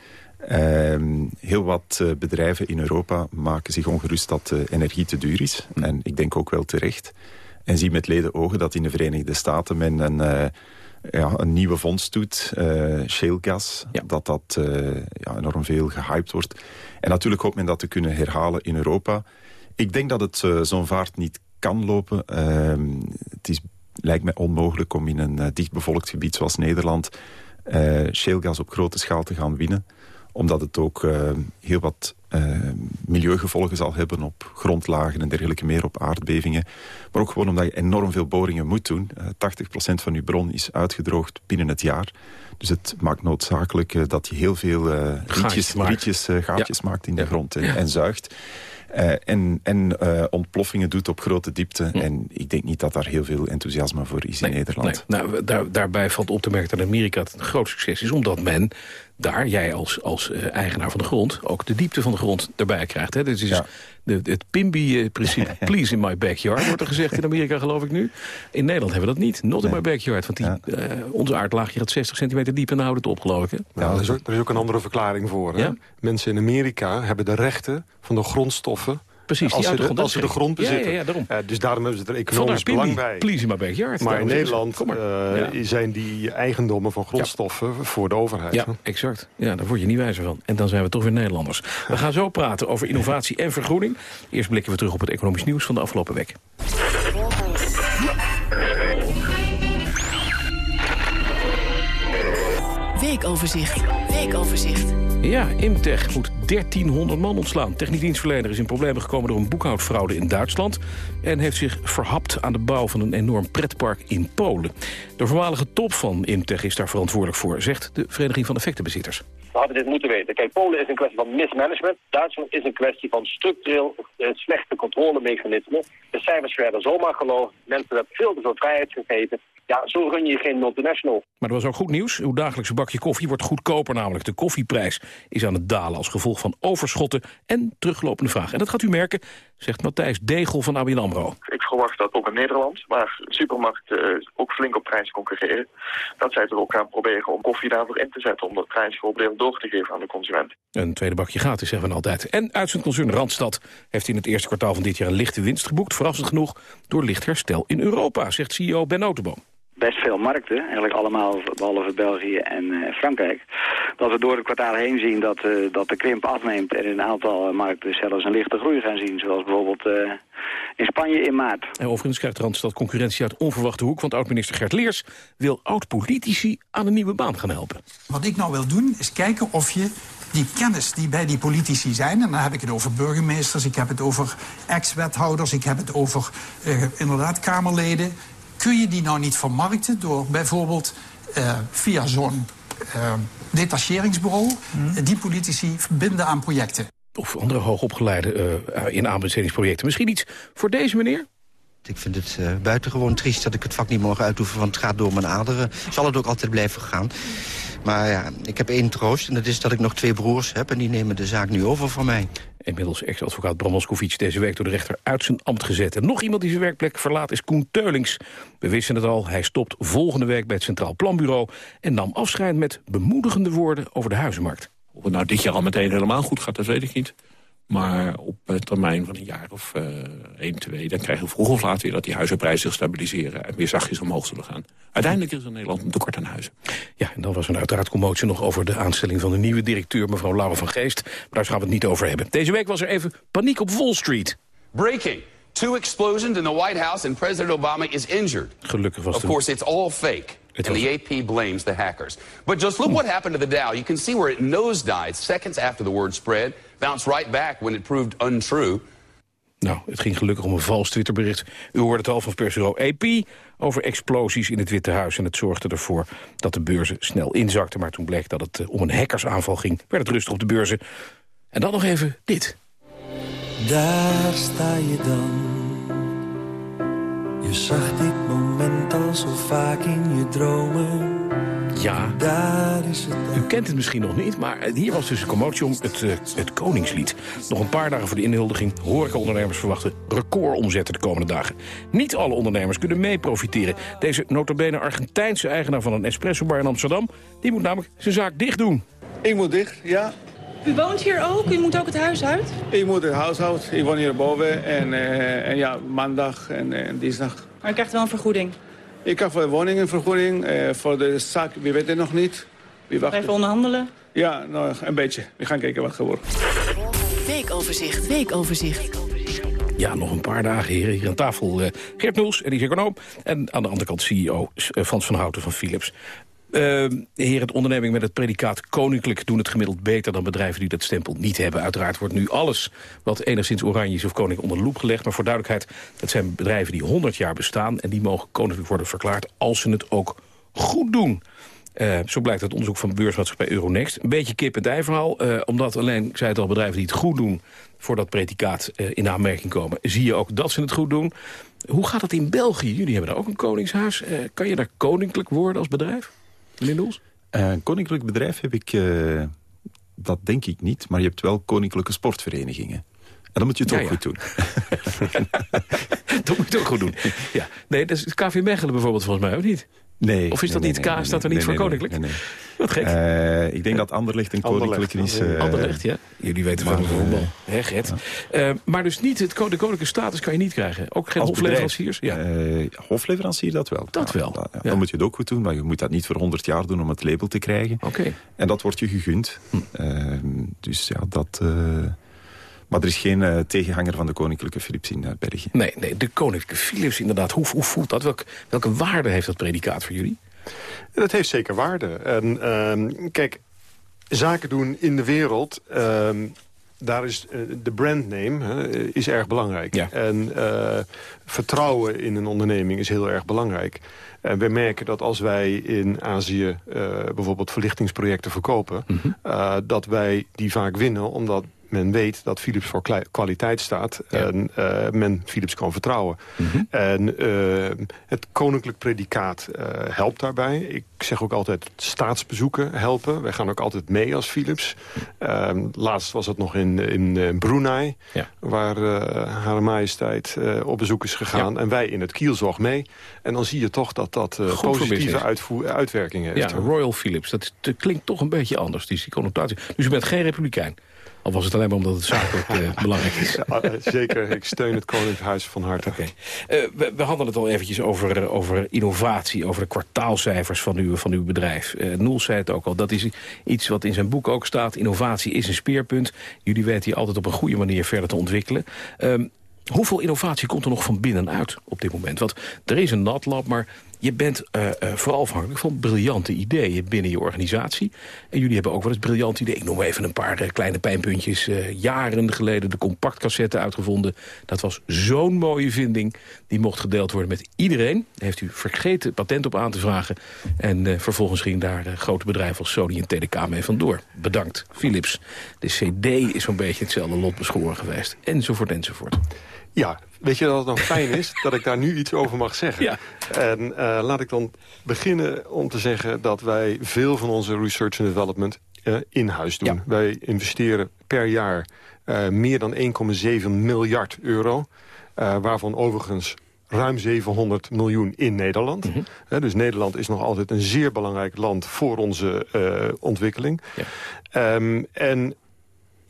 Uh, heel wat uh, bedrijven in Europa maken zich ongerust dat uh, energie te duur is. Mm. En ik denk ook wel terecht. En zien met leden ogen dat in de Verenigde Staten men een, ja, een nieuwe vondst doet, shale gas. Ja. Dat dat ja, enorm veel gehyped wordt. En natuurlijk hoopt men dat te kunnen herhalen in Europa. Ik denk dat het zo'n vaart niet kan lopen. Ehm, het is, lijkt mij onmogelijk om in een dichtbevolkt gebied zoals Nederland... shale gas op grote schaal te gaan winnen omdat het ook uh, heel wat uh, milieugevolgen zal hebben op grondlagen en dergelijke meer, op aardbevingen. Maar ook gewoon omdat je enorm veel boringen moet doen. Uh, 80% van je bron is uitgedroogd binnen het jaar. Dus het maakt noodzakelijk dat je heel veel rietjes, rietjes gaatjes ja. maakt in de grond en, ja. en zuigt. Uh, en en uh, ontploffingen doet op grote diepte. Hm. En ik denk niet dat daar heel veel enthousiasme voor is nee, in Nederland. Nee. Nou, daar, daarbij valt op te merken dat Amerika het een groot succes is. Omdat men daar, jij als, als uh, eigenaar van de grond... ook de diepte van de grond erbij krijgt. Hè? Is ja. de, het PIMBY-principe, please in my backyard... wordt er gezegd in Amerika, geloof ik nu. In Nederland hebben we dat niet. Not nee. in my backyard. Want die, ja. onze aardlaagje gaat 60 centimeter diep en dan houdt het op, geloof ik. Hè? Ja, er, is ook, er is ook een andere verklaring voor. Hè? Mensen in Amerika hebben de rechten van de grondstoffen Precies, als, die ze de, als ze de grond bezitten. Ja, ja, daarom. Uh, dus daarom hebben ze er economisch belang bij. Please in my backyard. Maar in Nederland maar. Uh, ja. zijn die eigendommen van grondstoffen ja. voor de overheid. Ja, exact. Ja, daar word je niet wijzer van. En dan zijn we toch weer Nederlanders. We gaan zo praten over innovatie en vergroening. Eerst blikken we terug op het economisch nieuws van de afgelopen week. Weekoverzicht. Weekoverzicht. Ja, Imtech moet 1300 man ontslaan. Techniekdienstverlener is in problemen gekomen door een boekhoudfraude in Duitsland... en heeft zich verhapt aan de bouw van een enorm pretpark in Polen. De voormalige top van Imtech is daar verantwoordelijk voor... zegt de Vereniging van Effectenbezitters. We hadden dit moeten weten. Kijk, Polen is een kwestie van mismanagement. Duitsland is een kwestie van structureel uh, slechte controlemechanismen. De cijfers werden zomaar geloofd. Mensen hebben veel te veel vrijheid gegeven. Ja, zo run je geen multinational. Maar er was ook goed nieuws. Uw dagelijkse bakje koffie wordt goedkoper, namelijk de koffieprijs is aan het dalen als gevolg van overschotten en teruglopende vraag. En dat gaat u merken, zegt Matthijs Degel van ABN AMRO. Ik verwacht dat ook in Nederland, waar supermarkten uh, ook flink op prijzen concurreren, dat zij er ook gaan proberen om koffie daarvoor in te zetten, om dat prijsvoordeel door te geven aan de consument. Een tweede bakje gratis, zeggen we altijd. En uit zijn concern Randstad heeft in het eerste kwartaal van dit jaar een lichte winst geboekt, verrassend genoeg, door licht herstel in Europa, zegt CEO Ben Notenboom best veel markten, eigenlijk allemaal behalve België en uh, Frankrijk. Dat we door het kwartaal heen zien dat, uh, dat de krimp afneemt en in een aantal markten zelfs een lichte groei gaan zien. Zoals bijvoorbeeld uh, in Spanje in maart. En overigens krijgt Randstad concurrentie uit onverwachte hoek, want oud-minister Gert Leers wil oud-politici aan een nieuwe baan gaan helpen. Wat ik nou wil doen is kijken of je die kennis die bij die politici zijn... en dan heb ik het over burgemeesters, ik heb het over ex-wethouders... ik heb het over uh, inderdaad Kamerleden kun je die nou niet vermarkten door bijvoorbeeld uh, via zo'n uh, detacheringsbureau... Mm. die politici verbinden aan projecten? Of andere hoogopgeleide uh, in aanbestedingsprojecten. Misschien iets voor deze meneer? Ik vind het uh, buitengewoon triest dat ik het vak niet mogen uitoefenen... want het gaat door mijn aderen. Zal het ook altijd blijven gaan. Maar ja, ik heb één troost en dat is dat ik nog twee broers heb... en die nemen de zaak nu over van mij. Inmiddels ex-advocaat Bram Moskowitz deze week door de rechter uit zijn ambt gezet. En nog iemand die zijn werkplek verlaat is Koen Teulings. We wisten het al, hij stopt volgende week bij het Centraal Planbureau... en nam afscheid met bemoedigende woorden over de huizenmarkt. Of het nou dit jaar al meteen helemaal goed gaat, dat weet ik niet. Maar op een termijn van een jaar of uh, 1, 2... dan krijgen we vroeg of laat weer dat die huizenprijzen zich stabiliseren... en weer zachtjes omhoog zullen gaan. Uiteindelijk is er in Nederland een tekort aan huizen. Ja, en dan was er uiteraard commotie nog over de aanstelling van de nieuwe directeur... mevrouw Laura van Geest. Maar daar gaan we het niet over hebben. Deze week was er even paniek op Wall Street. Breaking. Two explosions in the White House and President Obama is injured. Gelukkig was het. Of course, it's all fake. And the AP blames the hackers. But just look what happened to the Dow. You can see where it nosedived seconds after the word spread. Bounced right back when it proved untrue. Nou, het ging gelukkig om een vals Twitterbericht. U hoorde het al van persbureau AP over explosies in het Witte Huis. En het zorgde ervoor dat de beurzen snel inzakten. Maar toen bleek dat het om een hackersaanval ging, werd het rustig op de beurzen. En dan nog even dit. Daar sta je dan. Je zag dit moment al zo vaak in je dromen. Ja, Daar is het u kent het misschien nog niet, maar hier was dus een commotie om het, uh, het Koningslied. Nog een paar dagen voor de inhuldiging horecaondernemers verwachten recordomzetten de komende dagen. Niet alle ondernemers kunnen mee profiteren. Deze notabene Argentijnse eigenaar van een espressobar in Amsterdam... die moet namelijk zijn zaak dicht doen. Ik moet dicht, ja. U woont hier ook? U moet ook het huis uit? Ik moet het huis uit. Ik woon hier boven. En, uh, en ja, maandag en, en dinsdag. Maar u krijgt wel een vergoeding? Ik heb voor de woning een vergoeding. Uh, voor de zaak, wie weet het nog niet. Wie wacht Even onderhandelen? Ja, nou, een beetje. We gaan kijken wat geworden. Weekoverzicht, weekoverzicht. Ja, nog een paar dagen, heren. Hier aan tafel uh, Geert Noels, en die econoom. En aan de andere kant CEO uh, Frans van Houten van Philips. Heer, het onderneming met het predicaat koninklijk doen het gemiddeld beter dan bedrijven die dat stempel niet hebben. Uiteraard wordt nu alles wat enigszins oranje is of koninklijk onder de loep gelegd. Maar voor duidelijkheid, dat zijn bedrijven die 100 jaar bestaan en die mogen koninklijk worden verklaard als ze het ook goed doen. Uh, zo blijkt uit onderzoek van beursmaatschappij Euronext. Een beetje kip-en-ei verhaal, uh, omdat alleen, ik zei het al, bedrijven die het goed doen... voor dat predicaat uh, in aanmerking komen, zie je ook dat ze het goed doen. Hoe gaat het in België? Jullie hebben daar ook een koningshuis. kan je daar koninklijk worden als bedrijf? Meneer Noels? Een koninklijk bedrijf heb ik, uh, dat denk ik niet, maar je hebt wel koninklijke sportverenigingen. En dan moet je het ja, ook ja. goed doen. dat moet je het ook goed doen. Ja. Nee, dat is KV Mechelen bijvoorbeeld volgens mij, ook niet? Nee. Of is dat nee, niet, nee, K, nee, staat er niet nee, voor nee, koninklijk? nee, nee. Wat gek. Uh, ik denk dat Anderlecht een koninklijke is. Uh, Anderlecht, ja. Jullie weten van voetbal. Hè, Gert. Ja. Uh, maar dus niet het, de koninklijke status kan je niet krijgen. Ook geen Als hofleveranciers? Ja. hofleverancier, dat wel. Dat wel. Ja, ja. Dan moet je het ook goed doen, maar je moet dat niet voor 100 jaar doen om het label te krijgen. Oké. Okay. En dat wordt je gegund. Hm. dus ja, dat... Maar er is geen uh, tegenhanger van de Koninklijke Philips in uh, België. Nee, nee, de Koninklijke Philips inderdaad. Hoe, hoe voelt dat? Welke, welke waarde heeft dat predicaat voor jullie? Dat heeft zeker waarde. En uh, kijk, zaken doen in de wereld... daar is uh, de brandname is erg belangrijk. Ja. En vertrouwen in een onderneming is heel erg belangrijk. En we merken dat als wij in Azië uh, bijvoorbeeld verlichtingsprojecten verkopen... Mm -hmm. uh, dat wij die vaak winnen omdat men weet dat Philips voor kwaliteit staat... en eh, men Philips kan vertrouwen. En eh, het koninklijk predicaat eh, helpt daarbij. Ik zeg ook altijd staatsbezoeken helpen. Wij gaan ook altijd mee als Philips. Ehm, laatst was het nog in, in Brunei... waar Hare Majesteit op bezoek is gegaan. En wij in het kielzog mee. En dan zie je toch dat dat positieve business. uitvoer, uitwerking heeft. Ja, Royal Philips. Dat, klinkt toch een beetje anders, die, die connotatie. Dus u bent geen republikein? Al was het alleen maar omdat het zakelijk eh, belangrijk is. Ja, eh, zeker, ik steun het Koninklijk Huis van harte. Eh, we, we hadden het al eventjes over, over innovatie, over de kwartaalcijfers van uw, van uw bedrijf. Eh Noel zei het ook al, dat is iets wat in zijn boek ook staat. Innovatie is een speerpunt. Jullie weten hier altijd op een goede manier verder te ontwikkelen. Ehm, hoeveel innovatie komt er nog van binnenuit op dit moment? Want er is een natlab, maar je bent eh, vooral afhankelijk van briljante ideeën binnen je organisatie. En jullie hebben ook wel eens briljante ideeën. Ik noem even een paar eh, kleine pijnpuntjes. Jaren geleden de compactcassette uitgevonden. Dat was zo'n mooie vinding. Die mocht gedeeld worden met iedereen. Heeft u vergeten patent op aan te vragen. En vervolgens ging daar grote bedrijven als Sony en TDK mee vandoor. Bedankt, Philips. De CD is zo'n beetje hetzelfde lot beschoren geweest. Enzovoort, enzovoort. Ja, weet je dat het nou fijn is dat ik daar nu iets over mag zeggen? En eh, laat ik dan beginnen om te zeggen dat wij veel van onze research en development eh, in huis doen. Wij investeren per jaar eh, meer dan 1,7 miljard euro. waarvan overigens ruim 700 miljoen in Nederland. Hè, dus Nederland is nog altijd een zeer belangrijk land voor onze ontwikkeling. Ehm, en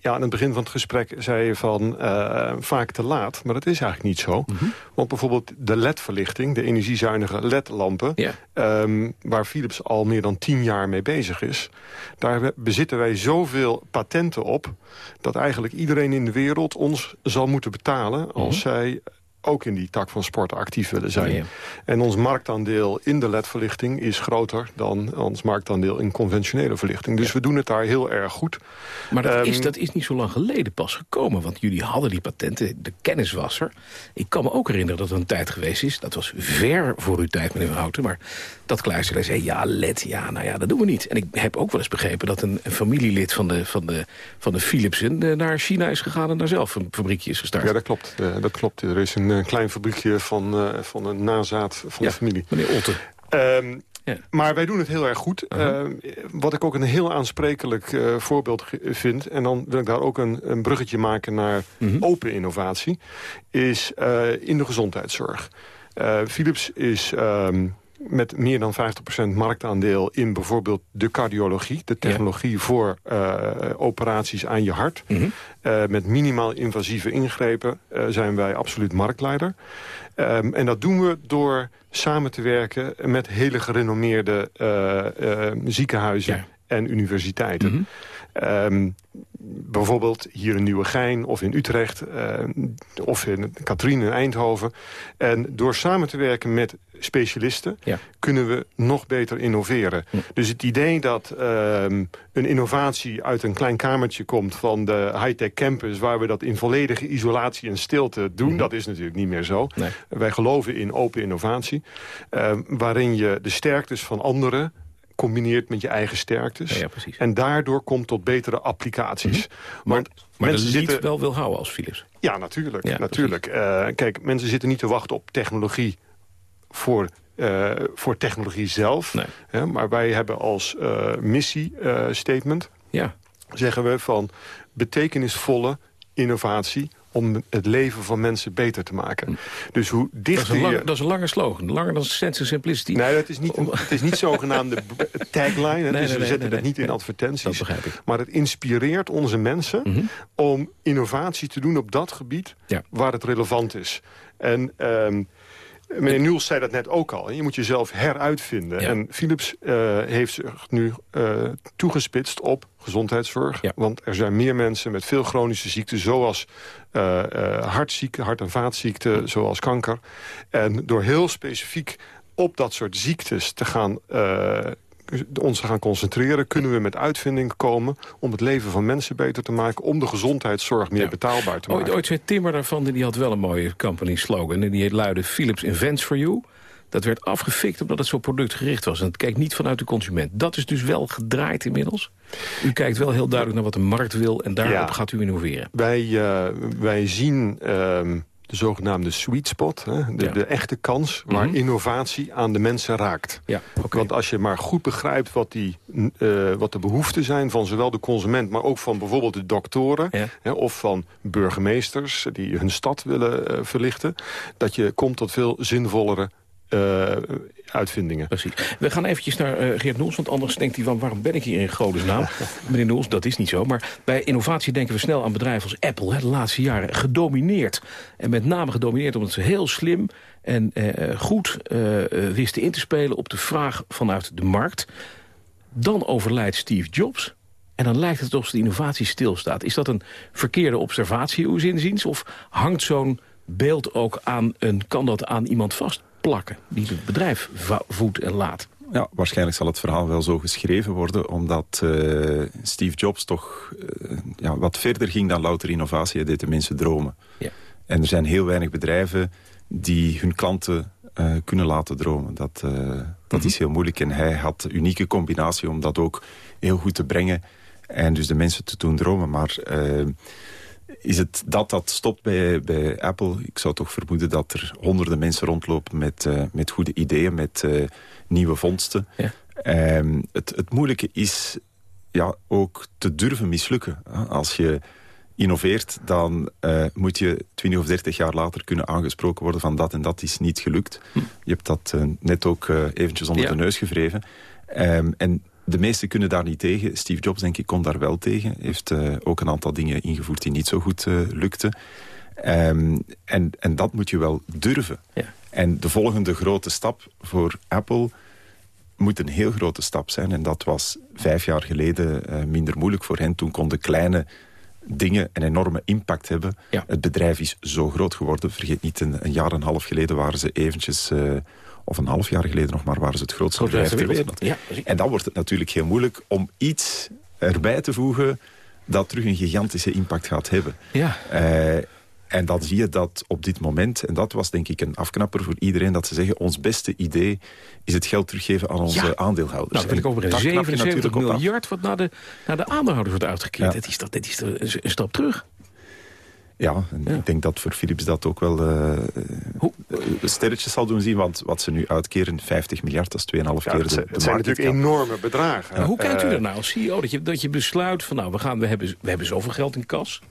ja, aan het begin van het gesprek zei je van eh, vaak te laat. Maar dat is eigenlijk niet zo. Want bijvoorbeeld de LED-verlichting, de energiezuinige LED-lampen... ehm, waar Philips al meer dan tien jaar mee bezig is... daar bezitten wij zoveel patenten op... dat eigenlijk iedereen in de wereld ons zal moeten betalen... als zij ook in die tak van sport actief willen zijn. En ons marktaandeel in de LED-verlichting is groter... dan ons marktaandeel in conventionele verlichting. Dus we doen het daar heel erg goed. Maar dat, is, Ehm, dat is niet zo lang geleden pas gekomen. Want jullie hadden die patenten, de kennis was er. Ik kan me ook herinneren dat er een tijd geweest is... dat was ver voor uw tijd, meneer Houten... maar dat Kluister zei, ja, LED, ja, nou ja, dat doen we niet. En ik heb ook wel eens begrepen dat een, een familielid van de, van de, van de Philipsen... eh, naar China is gegaan en daar zelf een fabriekje is gestart. Ja, dat klopt. Eh, dat klopt. Er is een eh, klein fabriekje van, eh, van een nazaat van de familie. Meneer Otte. Ehm, Maar wij doen het heel erg goed. Ehm, wat ik ook een heel aansprekelijk eh, voorbeeld vind... en dan wil ik daar ook een, een bruggetje maken naar open innovatie... is in de gezondheidszorg. Philips is... ehm, met meer dan 50% marktaandeel in bijvoorbeeld de cardiologie. De technologie voor eh, operaties aan je hart. Eh, met minimaal invasieve ingrepen eh, zijn wij absoluut marktleider. Ehm, en dat doen we door samen te werken met hele gerenommeerde ziekenhuizen en universiteiten. Ehm, bijvoorbeeld hier in Nieuwegein of in Utrecht eh, of in Katrien in Eindhoven. En door samen te werken met specialisten kunnen we nog beter innoveren. Dus het idee dat ehm, een innovatie uit een klein kamertje komt van de high-tech campus... waar we dat in volledige isolatie en stilte doen, dat is natuurlijk niet meer zo. Wij geloven in open innovatie, ehm, waarin je de sterktes van anderen combineert met je eigen sterktes. en daardoor komt tot betere applicaties. Want Mhm. Maar mensen de lead zitten... wel wil houden als Philips. Ja, natuurlijk. Ja, natuurlijk. Eh, kijk, mensen zitten niet te wachten op technologie voor, eh, voor technologie zelf. Hè, maar wij hebben als eh, missie-statement... ja. zeggen we van betekenisvolle innovatie om het leven van mensen beter te maken. Dus hoe Dat is, dichter een lang- je... dat is een lange slogan. Langer dan Sense and Simplicity. Nee, dat is niet, een, het is niet zogenaamde tagline. hè, Nee, dus nee, we nee, zetten nee, dat niet in advertenties. Dat begrijp ik. Maar het inspireert onze mensen om innovatie te doen op dat gebied waar het relevant is. En ehm meneer Nuels zei dat net ook al. Je moet jezelf heruitvinden. En Philips eh, heeft zich nu eh, toegespitst op gezondheidszorg. Want er zijn meer mensen met veel chronische ziekten... zoals eh, eh, hartziekten, hart- en vaatziekten, zoals kanker. En door heel specifiek op dat soort ziektes te gaan... ons gaan concentreren, kunnen we met uitvindingen komen... om het leven van mensen beter te maken... om de gezondheidszorg meer betaalbaar te maken. Ooit, ooit zei Timmer daarvan, die had wel een mooie company slogan. En die heet luidde Philips Invents for You. Dat werd afgefikt omdat het zo productgericht was. En het kijkt niet vanuit de consument. Dat is dus wel gedraaid inmiddels. U kijkt wel heel duidelijk naar wat de markt wil... en daarop Ja. gaat u innoveren. Wij, eh, wij zien ehm, de zogenaamde sweet spot, hè, de, de echte kans... waar Mhm. innovatie aan de mensen raakt. Ja, Want als je maar goed begrijpt wat, die, eh, wat de behoeften zijn... van zowel de consument, maar ook van bijvoorbeeld de doktoren... Hè, of van burgemeesters die hun stad willen eh, verlichten... dat je komt tot veel zinvollere eh, uitvindingen. Precies. We gaan eventjes naar eh, Geert Noels, want anders denkt hij van... waarom ben ik hier in godesnaam? Meneer Noels, dat is niet zo. Maar bij innovatie denken we snel aan bedrijven als Apple... Hè, de laatste jaren gedomineerd. En met name gedomineerd omdat ze heel slim en eh, goed eh, wisten in te spelen... op de vraag vanuit de markt. Dan overlijdt Steve Jobs... En dan lijkt het alsof de innovatie stilstaat. Is dat een verkeerde observatie, uw zinziens? Of hangt zo'n beeld ook aan een... kan dat aan iemand vastplakken die het bedrijf voedt en laat? Ja, waarschijnlijk zal het verhaal wel zo geschreven worden... omdat eh, Steve Jobs toch eh, ja, wat verder ging dan louter innovatie. Hij deed de mensen dromen. Ja. En er zijn heel weinig bedrijven die hun klanten eh, kunnen laten dromen. Dat, dat is heel moeilijk. En hij had de unieke combinatie om dat ook heel goed te brengen... en dus de mensen te doen dromen. Maar is het dat dat stopt bij, bij Apple? Ik zou toch vermoeden dat er honderden mensen rondlopen... met, eh, met goede ideeën, met eh, nieuwe vondsten. Ehm, het, het moeilijke is ja, ook te durven mislukken. Als je innoveert, dan eh, moet je 20 of 30 jaar later kunnen aangesproken worden van dat en dat is niet gelukt. Je hebt dat net ook eventjes onder Ja. de neus gevreven. Ehm, en de meesten kunnen daar niet tegen. Steve Jobs, denk ik, kon daar wel tegen. Heeft eh, ook een aantal dingen ingevoerd die niet zo goed eh, lukten. Ehm, en, en dat moet je wel durven. En de volgende grote stap voor Apple moet een heel grote stap zijn. En dat was vijf jaar geleden eh, minder moeilijk voor hen. Toen konden kleine dingen een enorme impact hebben. Het bedrijf is zo groot geworden. Vergeet niet, een, een jaar en een half geleden waren ze eventjes... of een half jaar geleden nog maar, waren ze het grootste bedrijf ter wereld. Ja, en dan wordt het natuurlijk heel moeilijk om iets erbij te voegen... dat terug een gigantische impact gaat hebben. Ja. Eh, en dan zie je dat op dit moment, en dat was denk ik een afknapper voor iedereen... dat ze zeggen, ons beste idee is het geld teruggeven aan onze Ja. aandeelhouders. Nou, dat En over daar knap je 77 natuurlijk op af. miljard wat naar de, naar de aandeelhouders wordt uitgekeerd. Dat is, dat, dit is een stap terug. Ja, en ik denk dat voor Philips dat ook wel eh eh, sterretjes zal doen zien. Want wat ze nu uitkeren, 50 miljard, dat is 2,5 keer de, de het zijn natuurlijk enorme bedragen. Maar hoe kijkt u Eh, er nou als CEO? Dat je, dat je besluit van nou, we, gaan, we, hebben, we hebben zoveel geld in kas.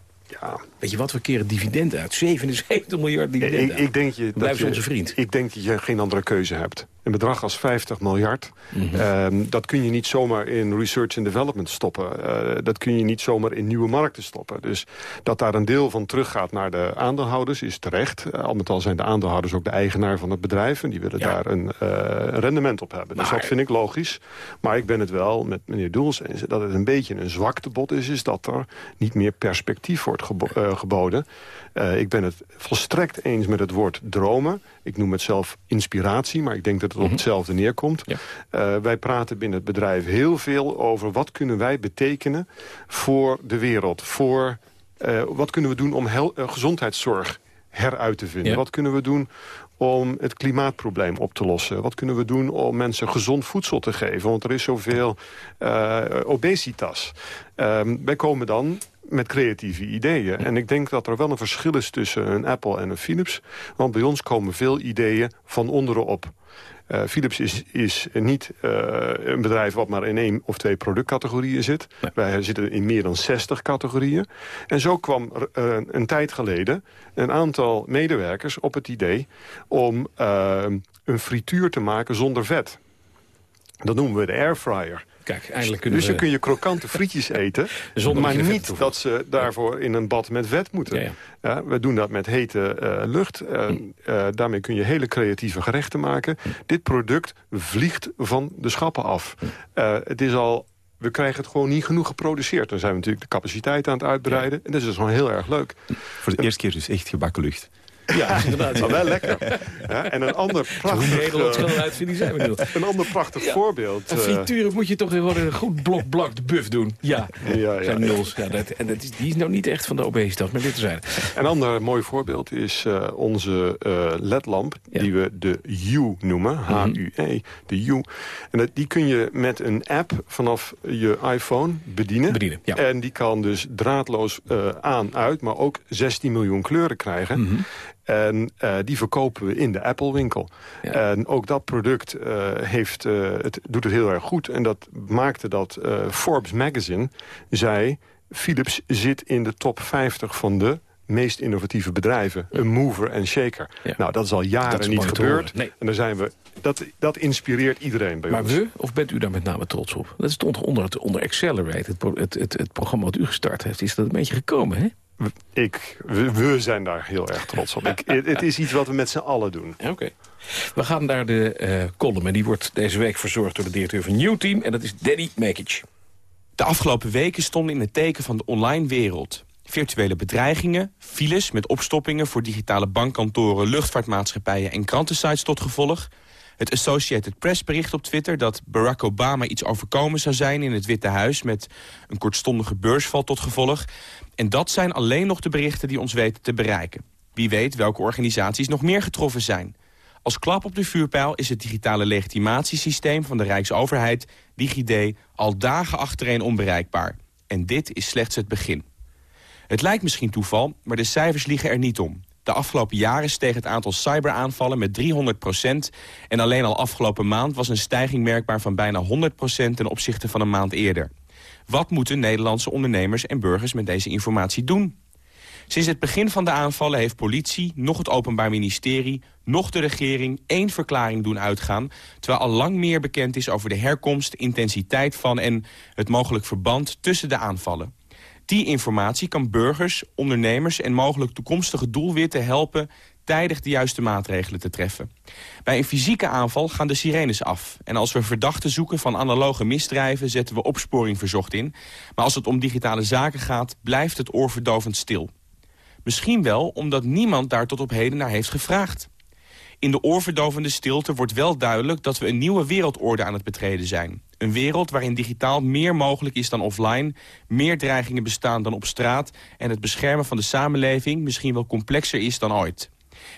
Ja. Weet je wat, we keren dividenden uit. 77 miljard dividenden Ik, ik, denk je, dat je, onze vriend. ik denk dat je geen andere keuze hebt. Een bedrag als 50 miljard, Mhm. ehm, dat kun je niet zomaar in research and development stoppen. Eh, dat kun je niet zomaar in nieuwe markten stoppen. Dus dat daar een deel van teruggaat naar de aandeelhouders is terecht. Eh, al met al zijn de aandeelhouders ook de eigenaar van het bedrijf. En die willen daar een eh, rendement op hebben. Dus dat vind ik logisch. Maar ik ben het wel met meneer Doels eens dat het een beetje een zwaktebod is. Is dat er niet meer perspectief wordt gebo- geboden. Ik ben het volstrekt eens met het woord dromen. Ik noem het zelf inspiratie, maar ik denk dat het op hetzelfde neerkomt. Eh, wij praten binnen het bedrijf heel veel over wat kunnen wij betekenen voor de wereld. Voor, eh, wat kunnen we doen om hel- eh, gezondheidszorg heruit te vinden? Ja. Wat kunnen we doen om het klimaatprobleem op te lossen? Wat kunnen we doen om mensen gezond voedsel te geven? Want er is zoveel obesitas. Ehm, wij komen dan met creatieve ideeën. En ik denk dat er wel een verschil is tussen een Apple en een Philips. Want bij ons komen veel ideeën van onderen op. Eh, Philips is, is niet eh, een bedrijf wat maar in één of twee productcategorieën zit. Wij zitten in meer dan 60 categorieën. En zo kwam er, eh, een tijd geleden een aantal medewerkers op het idee... om een frituur te maken zonder vet. Dat noemen we de airfryer. Kijk, eindelijk kunnen dus we... dan kun je krokante frietjes eten. Zonder maar je niet dat ze daarvoor in een bad met vet moeten. Ja, Hm. Ja, we doen dat met hete eh, lucht. Eh, eh, daarmee kun je hele creatieve gerechten maken. Dit product vliegt van de schappen af. Hm. Eh, het is al... We krijgen het gewoon niet genoeg geproduceerd. Dan zijn we natuurlijk de capaciteit aan het uitbreiden. En dat is dus gewoon heel erg leuk. Voor de eerste keer dus echt gebakken lucht. Ja, inderdaad. maar wel lekker. Ja, en een ander prachtig... Nederlands eh, zijn, bedoel. Een ander prachtig voorbeeld. Een eh, frituur moet je toch gewoon een goed blok de buff doen. Ja, Ja, ja, zijn ja. nuls. Ja, dat, en dat is, die is nou niet echt van de obesitas, maar dit te zijn. Een ander mooi voorbeeld is eh, onze eh, ledlamp, die we de U noemen, H-U-E, de U. En dat, die kun je met een app vanaf je iPhone bedienen. Bedienen, ja. En die kan dus draadloos eh, aan, uit, maar ook 16 miljoen kleuren krijgen. Mhm. En eh, die verkopen we in de Apple-winkel. En ook dat product eh, heeft, eh, het doet het heel erg goed. En dat maakte dat Forbes Magazine zei... Philips zit in de top 50 van de meest innovatieve bedrijven. Een mover en shaker. Nou, dat is al jaren Dat is niet gebeurd. Nee. En dan zijn we, dat, dat inspireert iedereen bij Maar ons. we, of bent u daar met name trots op? Dat stond onder, het, onder Accelerate, het, het, het, het programma wat u gestart heeft. Is dat een beetje gekomen, hè? Ik, we, we zijn daar heel erg trots op. Ik, het, het is iets wat we met z'n allen doen. Oké. We gaan naar de eh, column. En die wordt deze week verzorgd door de directeur van New Team. En dat is Danny Mekic. De afgelopen weken stonden in het teken van de online wereld. Virtuele bedreigingen, files met opstoppingen voor digitale bankkantoren, luchtvaartmaatschappijen en krantensites tot gevolg. Het Associated Press bericht op Twitter dat Barack Obama iets overkomen zou zijn in het Witte Huis met een kortstondige beursval tot gevolg. En dat zijn alleen nog de berichten die ons weten te bereiken. Wie weet welke organisaties nog meer getroffen zijn. Als klap op de vuurpijl is het digitale legitimatiesysteem van de Rijksoverheid, DigiD, al dagen achtereen onbereikbaar. En dit is slechts het begin. Het lijkt misschien toeval, maar de cijfers liegen er niet om. De afgelopen jaren steeg het aantal cyberaanvallen met 300% en alleen al afgelopen maand was een stijging merkbaar van bijna 100% ten opzichte van een maand eerder. Wat moeten Nederlandse ondernemers en burgers met deze informatie doen? Sinds het begin van de aanvallen heeft politie, nog het Openbaar Ministerie... nog de regering één verklaring doen uitgaan... terwijl al lang meer bekend is over de herkomst, intensiteit van... en het mogelijk verband tussen de aanvallen. Die informatie kan burgers, ondernemers en mogelijk toekomstige doelwitten helpen tijdig de juiste maatregelen te treffen. Bij een fysieke aanval gaan de sirenes af. En als we verdachten zoeken van analoge misdrijven... zetten we opsporing verzocht in. Maar als het om digitale zaken gaat, blijft het oorverdovend stil. Misschien wel omdat niemand daar tot op heden naar heeft gevraagd. In de oorverdovende stilte wordt wel duidelijk dat we een nieuwe wereldorde aan het betreden zijn. Een wereld waarin digitaal meer mogelijk is dan offline, meer dreigingen bestaan dan op straat en het beschermen van de samenleving misschien wel complexer is dan ooit.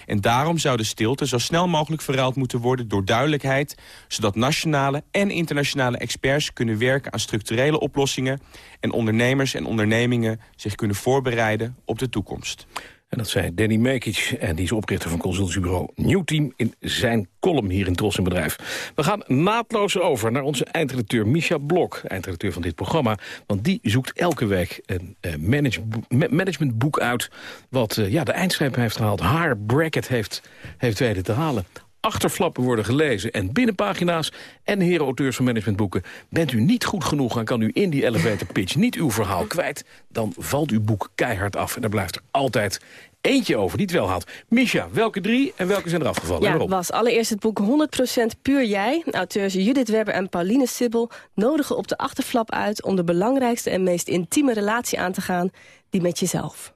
En daarom zou de stilte zo snel mogelijk verruild moeten worden door duidelijkheid, zodat nationale en internationale experts kunnen werken aan structurele oplossingen en ondernemers en ondernemingen zich kunnen voorbereiden op de toekomst. En dat zei Danny Mekic, en die is oprichter van consultiebureau New Team... in zijn column hier in Tros in Bedrijf. We gaan naadloos over naar onze eindredacteur Misha Blok... eindredacteur van dit programma, want die zoekt elke week... een eh, manage- ma- managementboek uit wat eh, ja, de eindstreep heeft gehaald. Haar bracket heeft, heeft weten te halen. Achterflappen worden gelezen en binnenpagina's en heren auteurs van managementboeken. Bent u niet goed genoeg en kan u in die elevator pitch niet uw verhaal kwijt... dan valt uw boek keihard af en er blijft er altijd eentje over die het wel haalt. Misha, welke drie en welke zijn er afgevallen? En Ja, was allereerst het boek 100% Puur Jij. Auteurs Judith Webber en Pauline Sibbel nodigen op de achterflap uit... om de belangrijkste en meest intieme relatie aan te gaan, die met jezelf.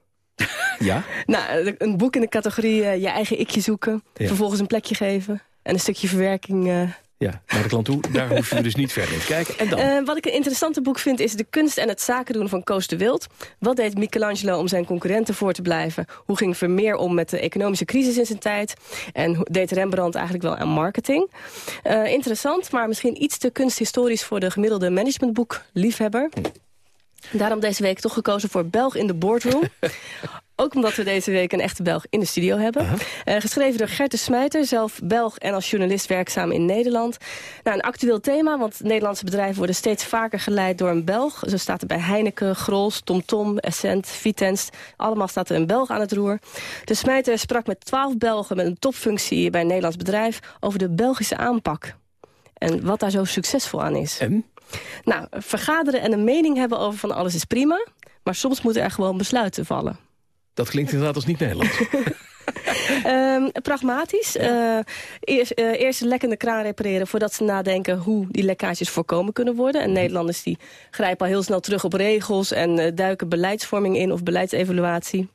Ja? Nou, een boek in de categorie eh, je eigen ikje zoeken, Ja. vervolgens een plekje geven... en een stukje verwerking... eh, Ja, naar de klant toe, daar hoeven we dus niet verder in te kijken. En dan? Eh, wat ik een interessante boek vind is De kunst en het zaken doen van Koos de Wild. Wat deed Michelangelo om zijn concurrenten voor te blijven? Hoe ging Vermeer om met de economische crisis in zijn tijd? En hoe deed Rembrandt eigenlijk wel aan marketing? Interessant, maar misschien iets te kunsthistorisch voor de gemiddelde managementboek-liefhebber. Daarom deze week toch gekozen voor Belg in de Boardroom. Ook omdat we deze week een echte Belg in de studio hebben. Eh, geschreven door Gert de Smijter, zelf Belg en als journalist werkzaam in Nederland. Nou, een actueel thema, want Nederlandse bedrijven worden steeds vaker geleid door een Belg. Zo staat er bij Heineken, Grols, TomTom, Essent, Vitens. Allemaal staat er een Belg aan het roer. De Smijter sprak met twaalf Belgen met een topfunctie bij een Nederlands bedrijf... over de Belgische aanpak. En wat daar zo succesvol aan is. En? Nou, vergaderen en een mening hebben over van alles is prima... maar soms moeten er gewoon besluiten vallen. Dat klinkt inderdaad als niet Nederlands. Ehm, pragmatisch. Eh, eerst, eh, eerst een lekkende kraan repareren voordat ze nadenken hoe die lekkages voorkomen kunnen worden. En Nederlanders die grijpen al heel snel terug op regels en eh, duiken beleidsvorming in of beleidsevaluatie.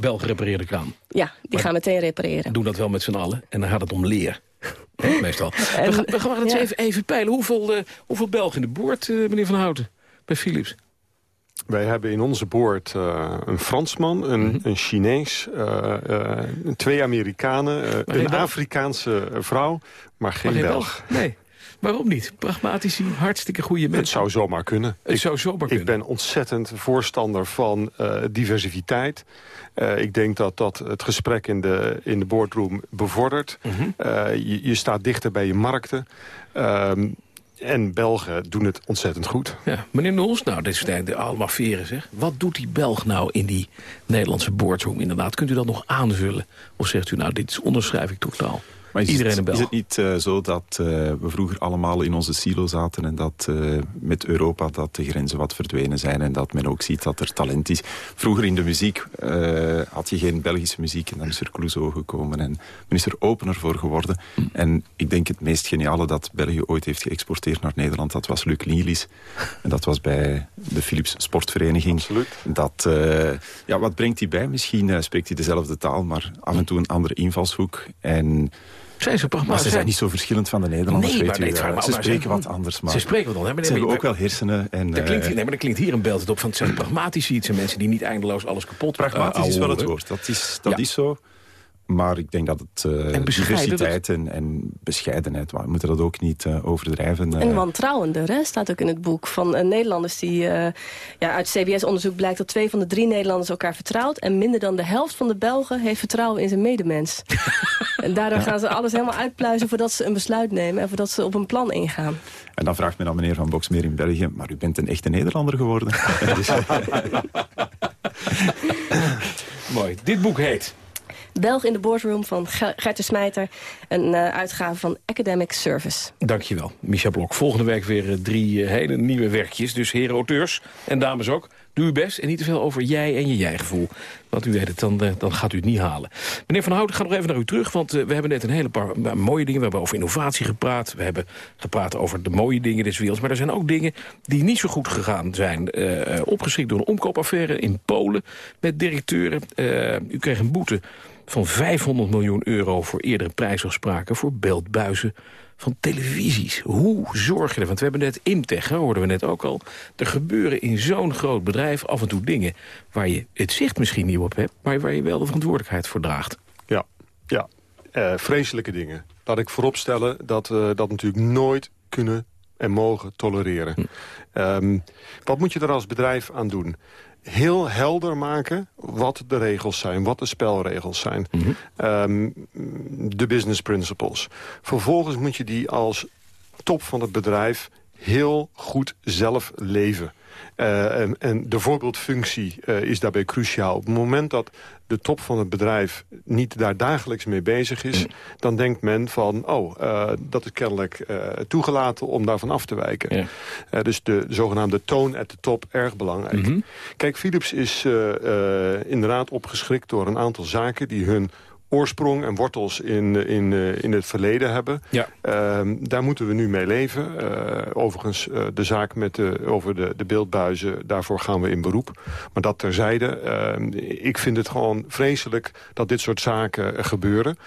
Belgen repareerde kraan. Ja, die gaan meteen repareren. Doen dat wel met z'n allen. En dan gaat het om leer. Meestal. En- we, gaan, we gaan het ja. even, even peilen. Hoeveel, hoeveel Belgen in de boord, eh, meneer Van Houten? Bij Philips. Wij hebben in onze boord eh, een Fransman, een, Mhm. een Chinees, eh, eh, twee Amerikanen, een Belg? Afrikaanse vrouw, maar geen, Maar geen Belg. Nee. Waarom niet? Pragmatici, hartstikke goede mensen. Het zou zomaar kunnen. Het ik, zou zomaar Ik kunnen. ben ontzettend voorstander van eh, diversiteit. Eh, ik denk dat dat het gesprek in de, in de boardroom bevordert. Mhm. Eh, je, je staat dichter bij je markten. Ehm, en Belgen doen het ontzettend goed. Ja, meneer Noels, nou, dit zijn de allemaal veren, zeg. Wat doet die Belg nou in die Nederlandse boardroom inderdaad? Kunt u dat nog aanvullen? Of zegt u, nou, dit onderschrijf ik totaal? Maar is Iedereen het, een Belg. Is het niet eh, zo dat eh, we vroeger allemaal in onze silo zaten... en dat eh, met Europa dat de grenzen wat verdwenen zijn... en dat men ook ziet dat er talent is? Vroeger in de muziek eh, had je geen Belgische muziek... en dan is er Clouseau gekomen en men is er opener voor geworden. En ik denk het meest geniale dat België ooit heeft geëxporteerd naar Nederland... dat was Luc Nielis. En dat was bij de Philips Sportvereniging. Absoluut. Dat, eh, ja, wat brengt hij bij? Misschien spreekt hij dezelfde taal... maar af en toe een andere invalshoek. En... Zijn ze Maar pragmatisch? ze zijn niet zo verschillend van de Nederlanders, Nee, weet maar u. nee, eh, maar- maar- ze maar spreken wat anders. Maar Ze spreken wat anders, maar Ze hebben maar- ook wel hersenen. En, Dat klinkt, eh, nee, maar er klinkt hier een beeld op van het zijn pragmatici. Het zijn mensen die niet eindeloos alles kapot Pragmatisch eh, is wel het woord. Dat is, dat Ja. is zo. Maar ik denk dat het eh, En diversiteit en, en bescheidenheid... we moeten dat ook niet eh, overdrijven. eh. En wantrouwender, hè, staat ook in het boek. Van eh, Nederlanders die... eh, ja, uit CBS-onderzoek blijkt dat twee van de drie Nederlanders elkaar vertrouwt. En minder dan de helft van de Belgen heeft vertrouwen in zijn medemens. en daardoor gaan ze alles helemaal uitpluizen voordat ze een besluit nemen. En voordat ze op een plan ingaan. En dan vraagt men aan meneer Van Boksmeer in België... maar u bent een echte Nederlander geworden. Dus, Mooi. Dit boek heet... Belg in de boardroom van Ge- Gert Smijter. Een eh, uitgave van Academic Service. Dankjewel, Micha Blok. Volgende week weer eh, drie eh, hele nieuwe werkjes. Dus heren auteurs en dames ook. Doe uw best en niet te veel over jij en je jij-gevoel. Want u weet het, dan, dan gaat u het niet halen. Meneer Van Houten, ik ga nog even naar u terug. Want we hebben net een hele paar mooie dingen. We hebben over innovatie gepraat. We hebben gepraat over de mooie dingen des werelds. Maar er zijn ook dingen die niet zo goed gegaan zijn. eh, opgeschikt door een omkoopaffaire in Polen. Met directeuren. U kreeg een boete van 500 miljoen euro... voor eerdere prijsafspraken voor beeldbuizen van televisies. Hoe zorg je ervan? Want we hebben net Imtech, hoorden we net ook al. Er gebeuren in zo'n groot bedrijf af en toe dingen... waar je het zicht misschien niet op hebt... maar waar je wel de verantwoordelijkheid voor draagt. Ja, ja. Eh, vreselijke dingen. Laat ik vooropstellen dat we dat natuurlijk nooit kunnen en mogen tolereren. Ehm, wat moet je er als bedrijf aan doen? Heel helder maken wat de regels zijn, wat de spelregels zijn. Ehm, de business principles. Vervolgens moet je die als top van het bedrijf heel goed zelf leven. Eh, en, en de voorbeeldfunctie eh, is daarbij cruciaal. Op het moment dat de top van het bedrijf niet daar dagelijks mee bezig is... dan denkt men van, oh, eh, dat is kennelijk toegelaten om daarvan af te wijken. Dus de zogenaamde toon at the top, erg belangrijk. Kijk, Philips is inderdaad opgeschrikt door een aantal zaken... die hun oorsprong en wortels in, in, eh, in het verleden hebben. Ja. Ehm, daar moeten we nu mee leven. Eh, overigens, eh, de zaak met de, over de, de beeldbuizen, daarvoor gaan we in beroep. Maar dat terzijde, ehm, ik vind het gewoon vreselijk dat dit soort zaken gebeuren.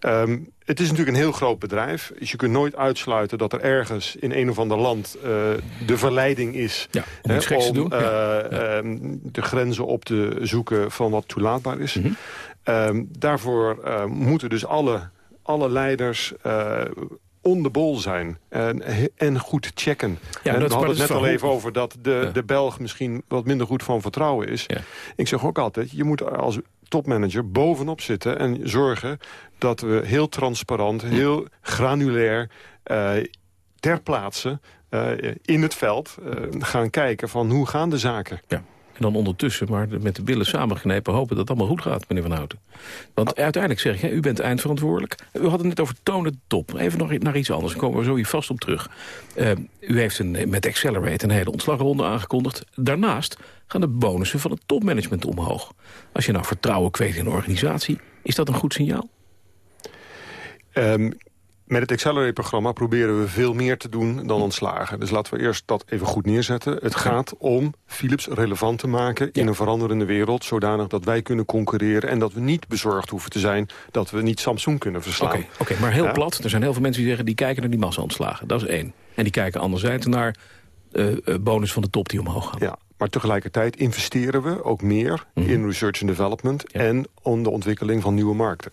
Ehm, het is natuurlijk een heel groot bedrijf. Dus je kunt nooit uitsluiten dat er ergens in een of ander land de verleiding is... om hè, iets geks te doen. Ja. ehm, de grenzen op te zoeken van wat toelaatbaar is. Mhm. Daarvoor eh, moeten dus alle, alle leiders eh on the ball zijn en, en goed checken. Ja, en we hadden het net al even over dat de, de Belg misschien wat minder goed van vertrouwen is. Ik zeg ook altijd, je moet als topmanager bovenop zitten en zorgen dat we heel transparant, heel granulair eh, ter plaatse eh, in het veld gaan kijken van hoe gaan de zaken. Ja. En dan ondertussen, maar met de billen samengeknepen... hopen dat het allemaal goed gaat, meneer Van Houten. Want uiteindelijk zeg ik, hè, u bent eindverantwoordelijk. U had het net over tonen de top. Even nog naar iets anders, daar komen we zo hier vast op terug. Eh, u heeft een, met Accelerate een hele ontslagronde aangekondigd. Daarnaast gaan de bonussen van het topmanagement omhoog. Als je nou vertrouwen kweekt in een organisatie... is dat een goed signaal? Ehm, met het Accelerate-programma proberen we veel meer te doen dan ontslagen. Dus laten we eerst dat even goed neerzetten. Het gaat om Philips relevant te maken in een veranderende wereld... zodanig dat wij kunnen concurreren en dat we niet bezorgd hoeven te zijn... dat we niet Samsung kunnen verslaan. Oké, oké, maar heel plat. Er zijn heel veel mensen die zeggen... die kijken naar die massa-ontslagen. Dat is één. En die kijken anderzijds naar uh, bonus van de top die omhoog gaat. Ja, maar tegelijkertijd investeren we ook meer Mhm. in research and development... en om de ontwikkeling van nieuwe markten.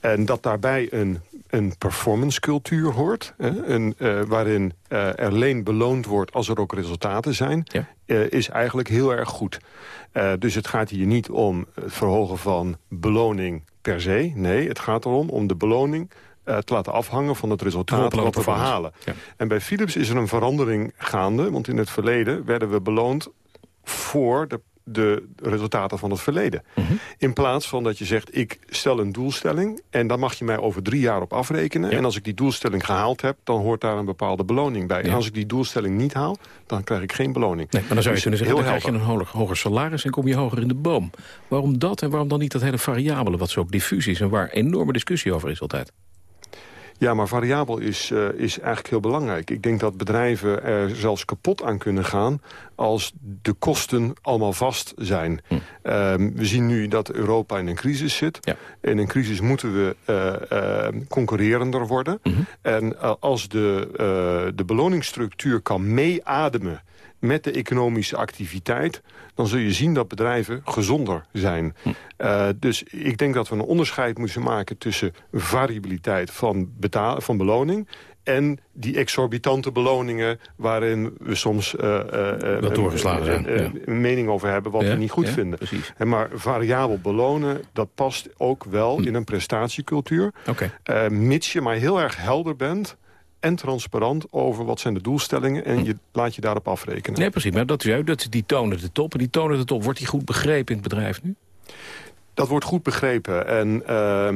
En dat daarbij een, een performance cultuur hoort... Hè, een, uh, waarin uh, alleen beloond wordt als er ook resultaten zijn... Uh, is eigenlijk heel erg goed. dus het gaat hier niet om het verhogen van beloning per se. Nee, het gaat erom om de beloning te laten afhangen van het resultaat wat we behalen. Ja. En bij Philips is er een verandering gaande. Want in het verleden werden we beloond voor de, de resultaten van het verleden. Mhm. Mm -hmm. In plaats van dat je zegt, ik stel een doelstelling... en dan mag je mij over drie jaar op afrekenen. Ja. En als ik die doelstelling gehaald heb, dan hoort daar een bepaalde beloning bij. Ja. En als ik die doelstelling niet haal, dan krijg ik geen beloning. Nee, maar dan zou je dus kunnen zeggen, dan krijg je een hoger, hoger salaris... en kom je hoger in de boom. Waarom dat en waarom dan niet dat hele variabele... wat zo diffuus is en waar enorme discussie over is altijd? Ja, maar variabel is, uh, is eigenlijk heel belangrijk. Ik denk dat bedrijven er zelfs kapot aan kunnen gaan... als de kosten allemaal vast zijn. Hm. Uh, we zien nu dat Europa in een crisis zit. Ja. In een crisis moeten we uh, concurrerender worden. Hm. -hmm. En als de, de beloningsstructuur kan meeademen met de economische activiteit... dan zul je zien dat bedrijven gezonder zijn. Hm. Uh, dus ik denk dat we een onderscheid moeten maken... tussen variabiliteit van, van beloning... en die exorbitante beloningen waarin we soms uh, uh, dat doorgeslagen zijn. een Ja. mening over hebben wat Ja, we niet goed ja, vinden. precies. Maar variabel belonen, dat past ook wel in een prestatiecultuur. Uh, mits je maar heel erg helder bent en transparant over wat zijn de doelstellingen... en je laat je daarop afrekenen. Nee, precies. Maar dat is juist, dat, die tonen de top. En die tonen de top, wordt die goed begrepen in het bedrijf nu? Dat wordt goed begrepen. En uh,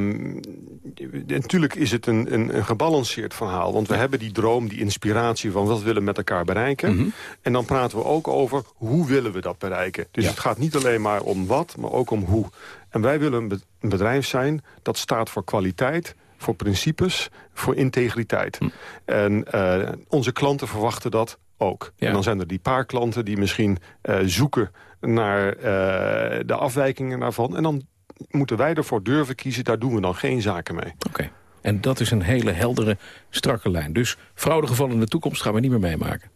natuurlijk is het een, een, een, gebalanceerd verhaal. Want we hebben die droom, die inspiratie van wat willen we met elkaar bereiken. Mhm. Mm -hmm. En dan praten we ook over hoe willen we dat bereiken. Dus Ja. het gaat niet alleen maar om wat, maar ook om hoe. En wij willen een bedrijf zijn dat staat voor kwaliteit voor principes, voor integriteit. Hm. En uh, onze klanten verwachten dat ook. Ja. En dan zijn er die paar klanten die misschien uh, zoeken naar uh, de afwijkingen daarvan. En dan moeten wij ervoor durven kiezen, daar doen we dan geen zaken mee. Oké. Okay. En dat is een hele heldere, strakke lijn. Dus fraudegevallen in de toekomst gaan we niet meer meemaken.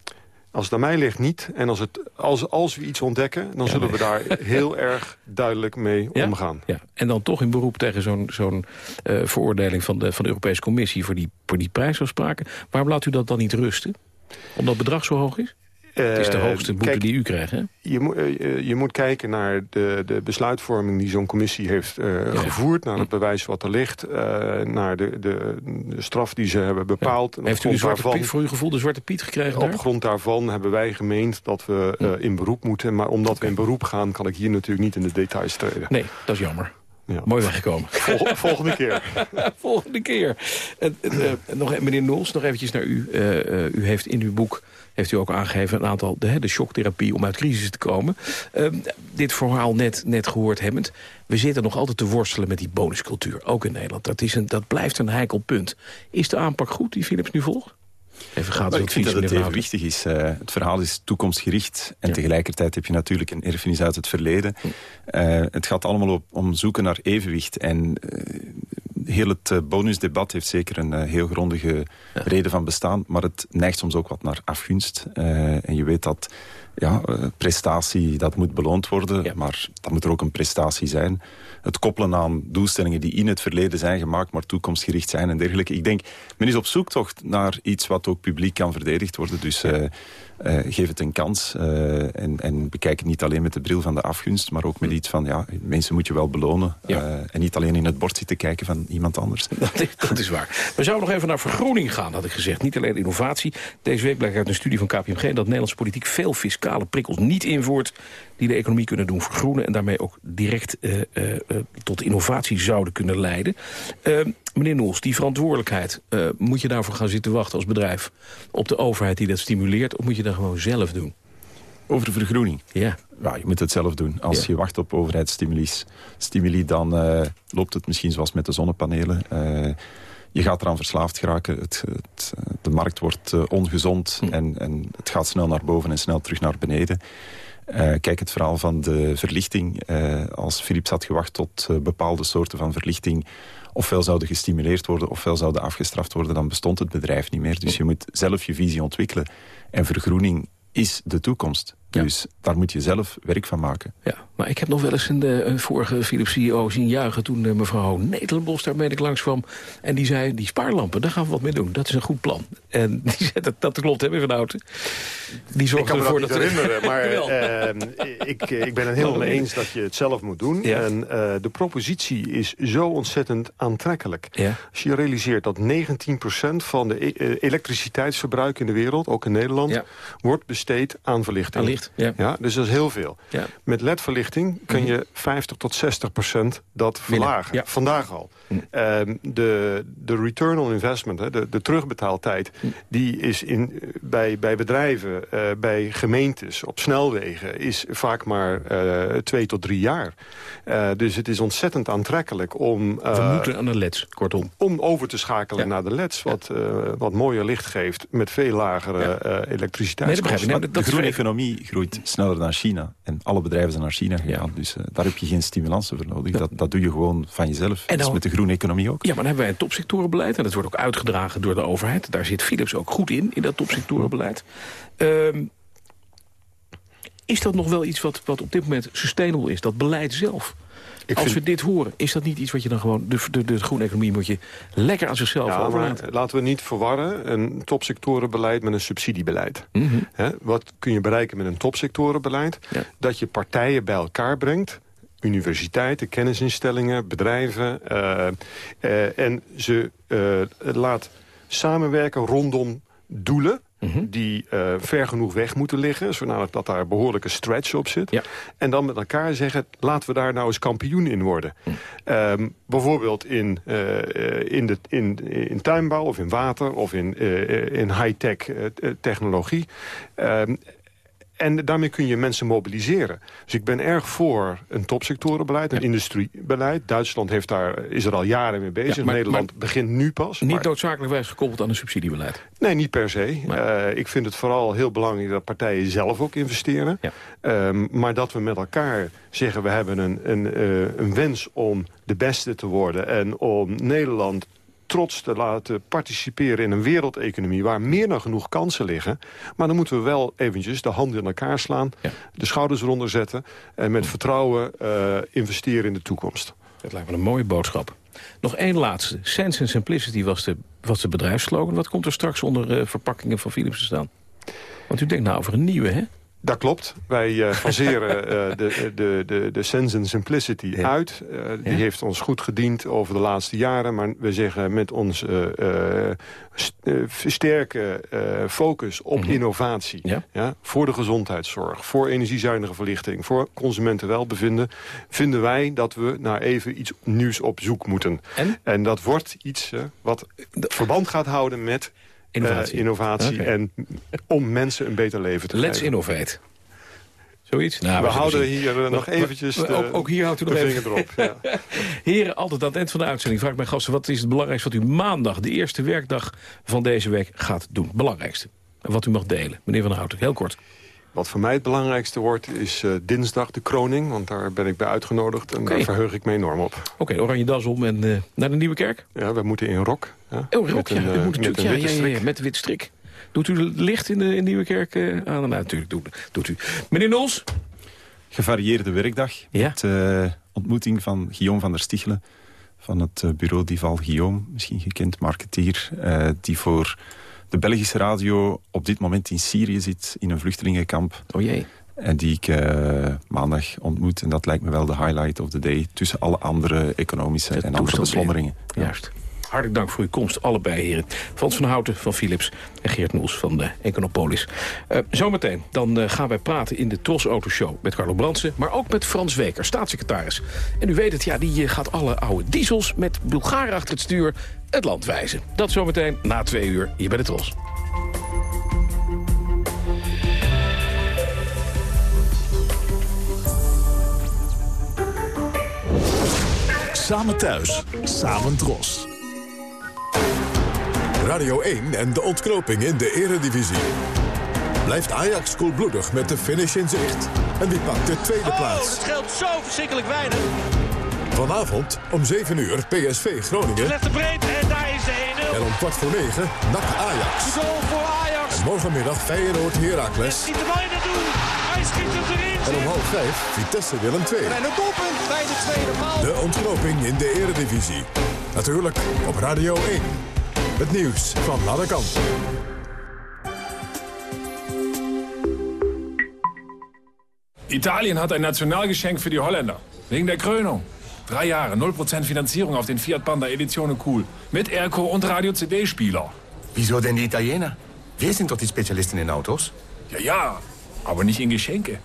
Als het aan mij ligt niet. En als, het, als, als we iets ontdekken, dan Ja, zullen nee. we daar heel erg duidelijk mee Ja? omgaan. Ja, en dan toch in beroep tegen zo'n zo'n eh, veroordeling van de, van de Europese Commissie... voor die, voor die prijsafspraken. Waarom laat u dat dan niet rusten? Omdat het bedrag zo hoog is? Het is de Eh, hoogste boete kijk, die u krijgt, hè? Je, moet, eh, je moet kijken naar de, de besluitvorming die zo'n commissie heeft eh, gevoerd. Naar het bewijs wat er ligt. naar de, de, de straf die ze hebben bepaald. Heeft u zwarte daarvan- Piet, voor uw gevoel de Zwarte Piet gekregen Op daar? grond daarvan hebben wij gemeend dat we in beroep moeten. Maar omdat we in beroep gaan, kan ik hier natuurlijk niet in de details treden. Nee, dat is jammer. Ja. Mooi weggekomen. Vol- volgende keer. Volgende keer. En, en, eh, nog, e- meneer Nols, nog eventjes naar u. Eh, eh, u heeft in uw boek heeft u ook aangegeven een aantal de, de shocktherapie om uit crisis te komen. Ehm, dit verhaal net, net gehoord hebbend. We zitten nog altijd te worstelen met die bonuscultuur, ook in Nederland. Dat, is een, dat blijft een heikel punt. Is de aanpak goed die Philips nu volgt? Even gratis Maar ik vind dat het evenwichtig is. Eh, het verhaal is toekomstgericht. En tegelijkertijd heb je natuurlijk een erfenis uit het verleden. Eh, het gaat allemaal op, om zoeken naar evenwicht. En eh, heel het bonusdebat heeft zeker een heel grondige reden van bestaan. Maar het neigt soms ook wat naar afgunst. En je weet dat ja, eh, prestatie, dat moet beloond worden. Maar dat moet er ook een prestatie zijn. Het koppelen aan doelstellingen die in het verleden zijn gemaakt... maar toekomstgericht zijn en dergelijke. Ik denk, men is op zoektocht naar iets wat ook publiek kan verdedigd worden. Dus eh, eh, geef het een kans. eh, en, en bekijk het niet alleen met de bril van de afgunst... maar ook met iets van, ja, mensen moet je wel belonen. eh, en niet alleen in het bord zitten kijken van iemand anders. Dat is, dat is waar. We zouden nog even naar vergroening gaan, had ik gezegd. Niet alleen innovatie. Deze week blijkt uit een studie van KPMG... dat Nederlandse politiek veel fiscale prikkels niet invoert... die de economie kunnen doen vergroenen... en daarmee ook direct tot innovatie zouden kunnen leiden. Meneer Noels, die verantwoordelijkheid... eh, moet je daarvoor gaan zitten wachten als bedrijf... op de overheid die dat stimuleert... of moet je dat gewoon zelf doen? Over vergroening? Ja. Ja, je moet het zelf doen. Als Ja. je wacht op overheidsstimuli, stimuli, dan eh, loopt het misschien zoals met de zonnepanelen. Eh, je gaat eraan verslaafd geraken. Het, het, de markt wordt uh, ongezond en, en het gaat snel naar boven en snel terug naar beneden. Kijk het verhaal van de verlichting. Als Philips had gewacht tot bepaalde soorten van verlichting ofwel zouden gestimuleerd worden ofwel zouden afgestraft worden, dan bestond het bedrijf niet meer. Dus je moet zelf je visie ontwikkelen. En vergroening is de toekomst. Dus daar moet je zelf werk van maken. Ja, maar ik heb nog wel eens een, een vorige Philips CEO zien juichen... toen uh, mevrouw Netelenbos daar ik langs kwam. En die zei, die spaarlampen, daar gaan we wat mee doen. Dat is een goed plan. En die zei, dat, dat klopt, hè, Van Houten? Die zorgde ik kan ervoor dat... Ik herinneren, maar uh, ik, ik ben het helemaal mee eens dat je het zelf moet doen. Ja. En uh, de propositie is zo ontzettend aantrekkelijk. Ja. Als je realiseert dat 19% van de e elektriciteitsverbruik in de wereld... ook in Nederland, ja. wordt besteed aan verlichting. Aan licht. Ja. ja. dus dat is heel veel. Ja. Met ledverlichting kun je mm 50 tot 60 procent dat verlagen. Ja. Vandaag al. Mm. Uh, de, de return on investment, hè, de, de terugbetaaltijd... Mm. die is in, bij, bij bedrijven, uh, bij gemeentes, op snelwegen... is vaak maar uh, twee tot drie jaar. Uh, dus het is ontzettend aantrekkelijk om... We moeten aan de leds, kortom. Om over te schakelen naar de leds... Wat, wat mooier licht geeft met veel lagere elektriciteitskosten. Nee, de groene economie groeit sneller dan China. En alle bedrijven zijn naar China gegaan. Dus uh, daar heb je geen stimulansen voor nodig. Dat, dat doe je gewoon van jezelf. En dus met de groene economie ook. Ja, maar dan hebben wij een topsectorenbeleid. En dat wordt ook uitgedragen door de overheid. Daar zit Philips ook goed in, in dat topsectorenbeleid. Uh, is dat nog wel iets wat, wat op dit moment sustainable is? Dat beleid zelf? Als we dit horen, is dat niet iets wat je dan gewoon... de, de, de groene economie moet je lekker aan zichzelf ja, overlaten? laten we niet verwarren een topsectorenbeleid met een subsidiebeleid. Mm wat kun je bereiken met een topsectorenbeleid? Dat je partijen bij elkaar brengt universiteiten, kennisinstellingen, bedrijven. Uh, uh, en ze uh, laat samenwerken rondom doelen Mhm. die uh, ver genoeg weg moeten liggen. Zodat dat daar behoorlijke stretch op zit. Ja. En dan met elkaar zeggen, laten we daar nou eens kampioen in worden. Mhm. Um, bijvoorbeeld in, uh, in, de, in, in tuinbouw of in water of in, uh, in high-tech technologie. Um, en daarmee kun je mensen mobiliseren. Dus ik ben erg voor een topsectorenbeleid, een industriebeleid. Duitsland heeft daar, is er al jaren mee bezig. Nederland begint nu pas. Niet noodzakelijkwijs gekoppeld aan een subsidiebeleid? Nee, niet per se. Uh, ik vind het vooral heel belangrijk dat partijen zelf ook investeren. Ja. Um, maar dat we met elkaar zeggen... we hebben een, een, uh, een wens om de beste te worden... en om Nederland trots te laten participeren in een wereldeconomie... waar meer dan genoeg kansen liggen. Maar dan moeten we wel eventjes de handen in elkaar slaan... de schouders eronder zetten... en met vertrouwen uh, investeren in de toekomst. Dat lijkt me een mooie boodschap. Nog één laatste. Sense and Simplicity was de, was de bedrijfsslogan. Wat komt er straks onder uh, verpakkingen van Philips te staan? Want u denkt nou over een nieuwe, hè? Dat klopt. Wij uh, faseren uh, de, de, de, de Sense and Simplicity uit. Uh, die ja. heeft ons goed gediend over de laatste jaren. Maar we zeggen met ons st sterke focus op mm -hmm. innovatie... Ja? ja? voor de gezondheidszorg, voor energiezuinige verlichting... voor consumentenwelbevinden... vinden wij dat we naar even iets nieuws op zoek moeten. En, en dat wordt iets wat verband gaat houden met Innovatie, uh, innovatie okay. en om mensen een beter leven te Let's geven. Let's innovate. Zoiets? Nou, we, we houden hier uh, nog eventjes ook, ook, hier houdt u nog even erop. Ja. Heren, altijd aan het eind van de uitzending vraag ik mijn gasten... wat is het belangrijkste wat u maandag, de eerste werkdag van deze week, gaat doen? Belangrijkste. Wat u mag delen. Meneer Van Houten, heel kort. Wat voor mij het belangrijkste wordt is uh, dinsdag de kroning. Want daar ben ik bij uitgenodigd en okay. daar verheug ik me enorm op. Oké, okay, oranje das om en uh, naar de Nieuwe Kerk? Ja, we moeten in rok. Ja, oh, rok, ja. Een, uh, moet met, een ja, ja, ja, met de wit strik. Doet u licht in de in Nieuwe Kerk aan? Nou, natuurlijk doet, doet u. Meneer Nols? Gevarieerde werkdag. Ja? Met uh, ontmoeting van Guillaume van der Stichelen. Van het uh, bureau Dival Guillaume. Misschien gekend marketeer. Uh, die voor de Belgische radio op dit moment in Syrië zit, in een vluchtelingenkamp. Oh jee. En die ik uh, maandag ontmoet. En dat lijkt me wel de highlight of the day. Tussen alle andere economische en andere beslommeringen. Ja. Juist. Hartelijk dank voor uw komst, allebei heren. Frans van Houten van Philips en Geert Noels van de Econopolis. Uh, zometeen dan uh, gaan wij praten in de Tros Auto Show met Carlo Brandsen... maar ook met Frans Weker, staatssecretaris. En u weet het, ja, die gaat alle oude diesels met Bulgaren achter het stuur het land wijzen. Dat zometeen na twee uur hier bij de Tros. Samen thuis, samen Tros. Radio 1 en de ontknoping in de eredivisie. Blijft Ajax koelbloedig met de finish in zicht? En wie pakt de tweede plaats? Het scheelt zo verschrikkelijk weinig. Vanavond om 7 uur PSV Groningen. Legt de breed en daar is de 1-0. En om kwart voor 9 NAC Ajax. De goal voor Ajax. En morgenmiddag Feyenoord Heracles. Schiet in het doel. Hij schiet hem erin. En om half 5 Vitesse Willem 2. En een doelpunt bij de tweede paal. De ontknoping in de eredivisie. Natuurlijk op Radio 1. Het nieuws van alle kanten. Italien hat ein Nationalgeschenk für die Holländer. Wegen der Krönung. Drei Jahre, 0% Finanzierung auf den Fiat Panda Edizione Cool. Mit Airco und Radio-CD-Spieler. Wieso denn die Italiener? Wir sind doch die Spezialisten in Autos. Ja, ja, aber nicht in Geschenke.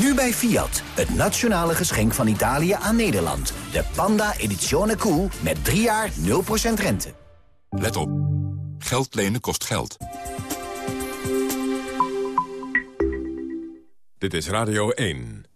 Nu bij Fiat, het nationale geschenk van Italië aan Nederland. De Panda Edizione Cool met 3 jaar 0% rente. Let op. Geld lenen kost geld. Dit is Radio 1.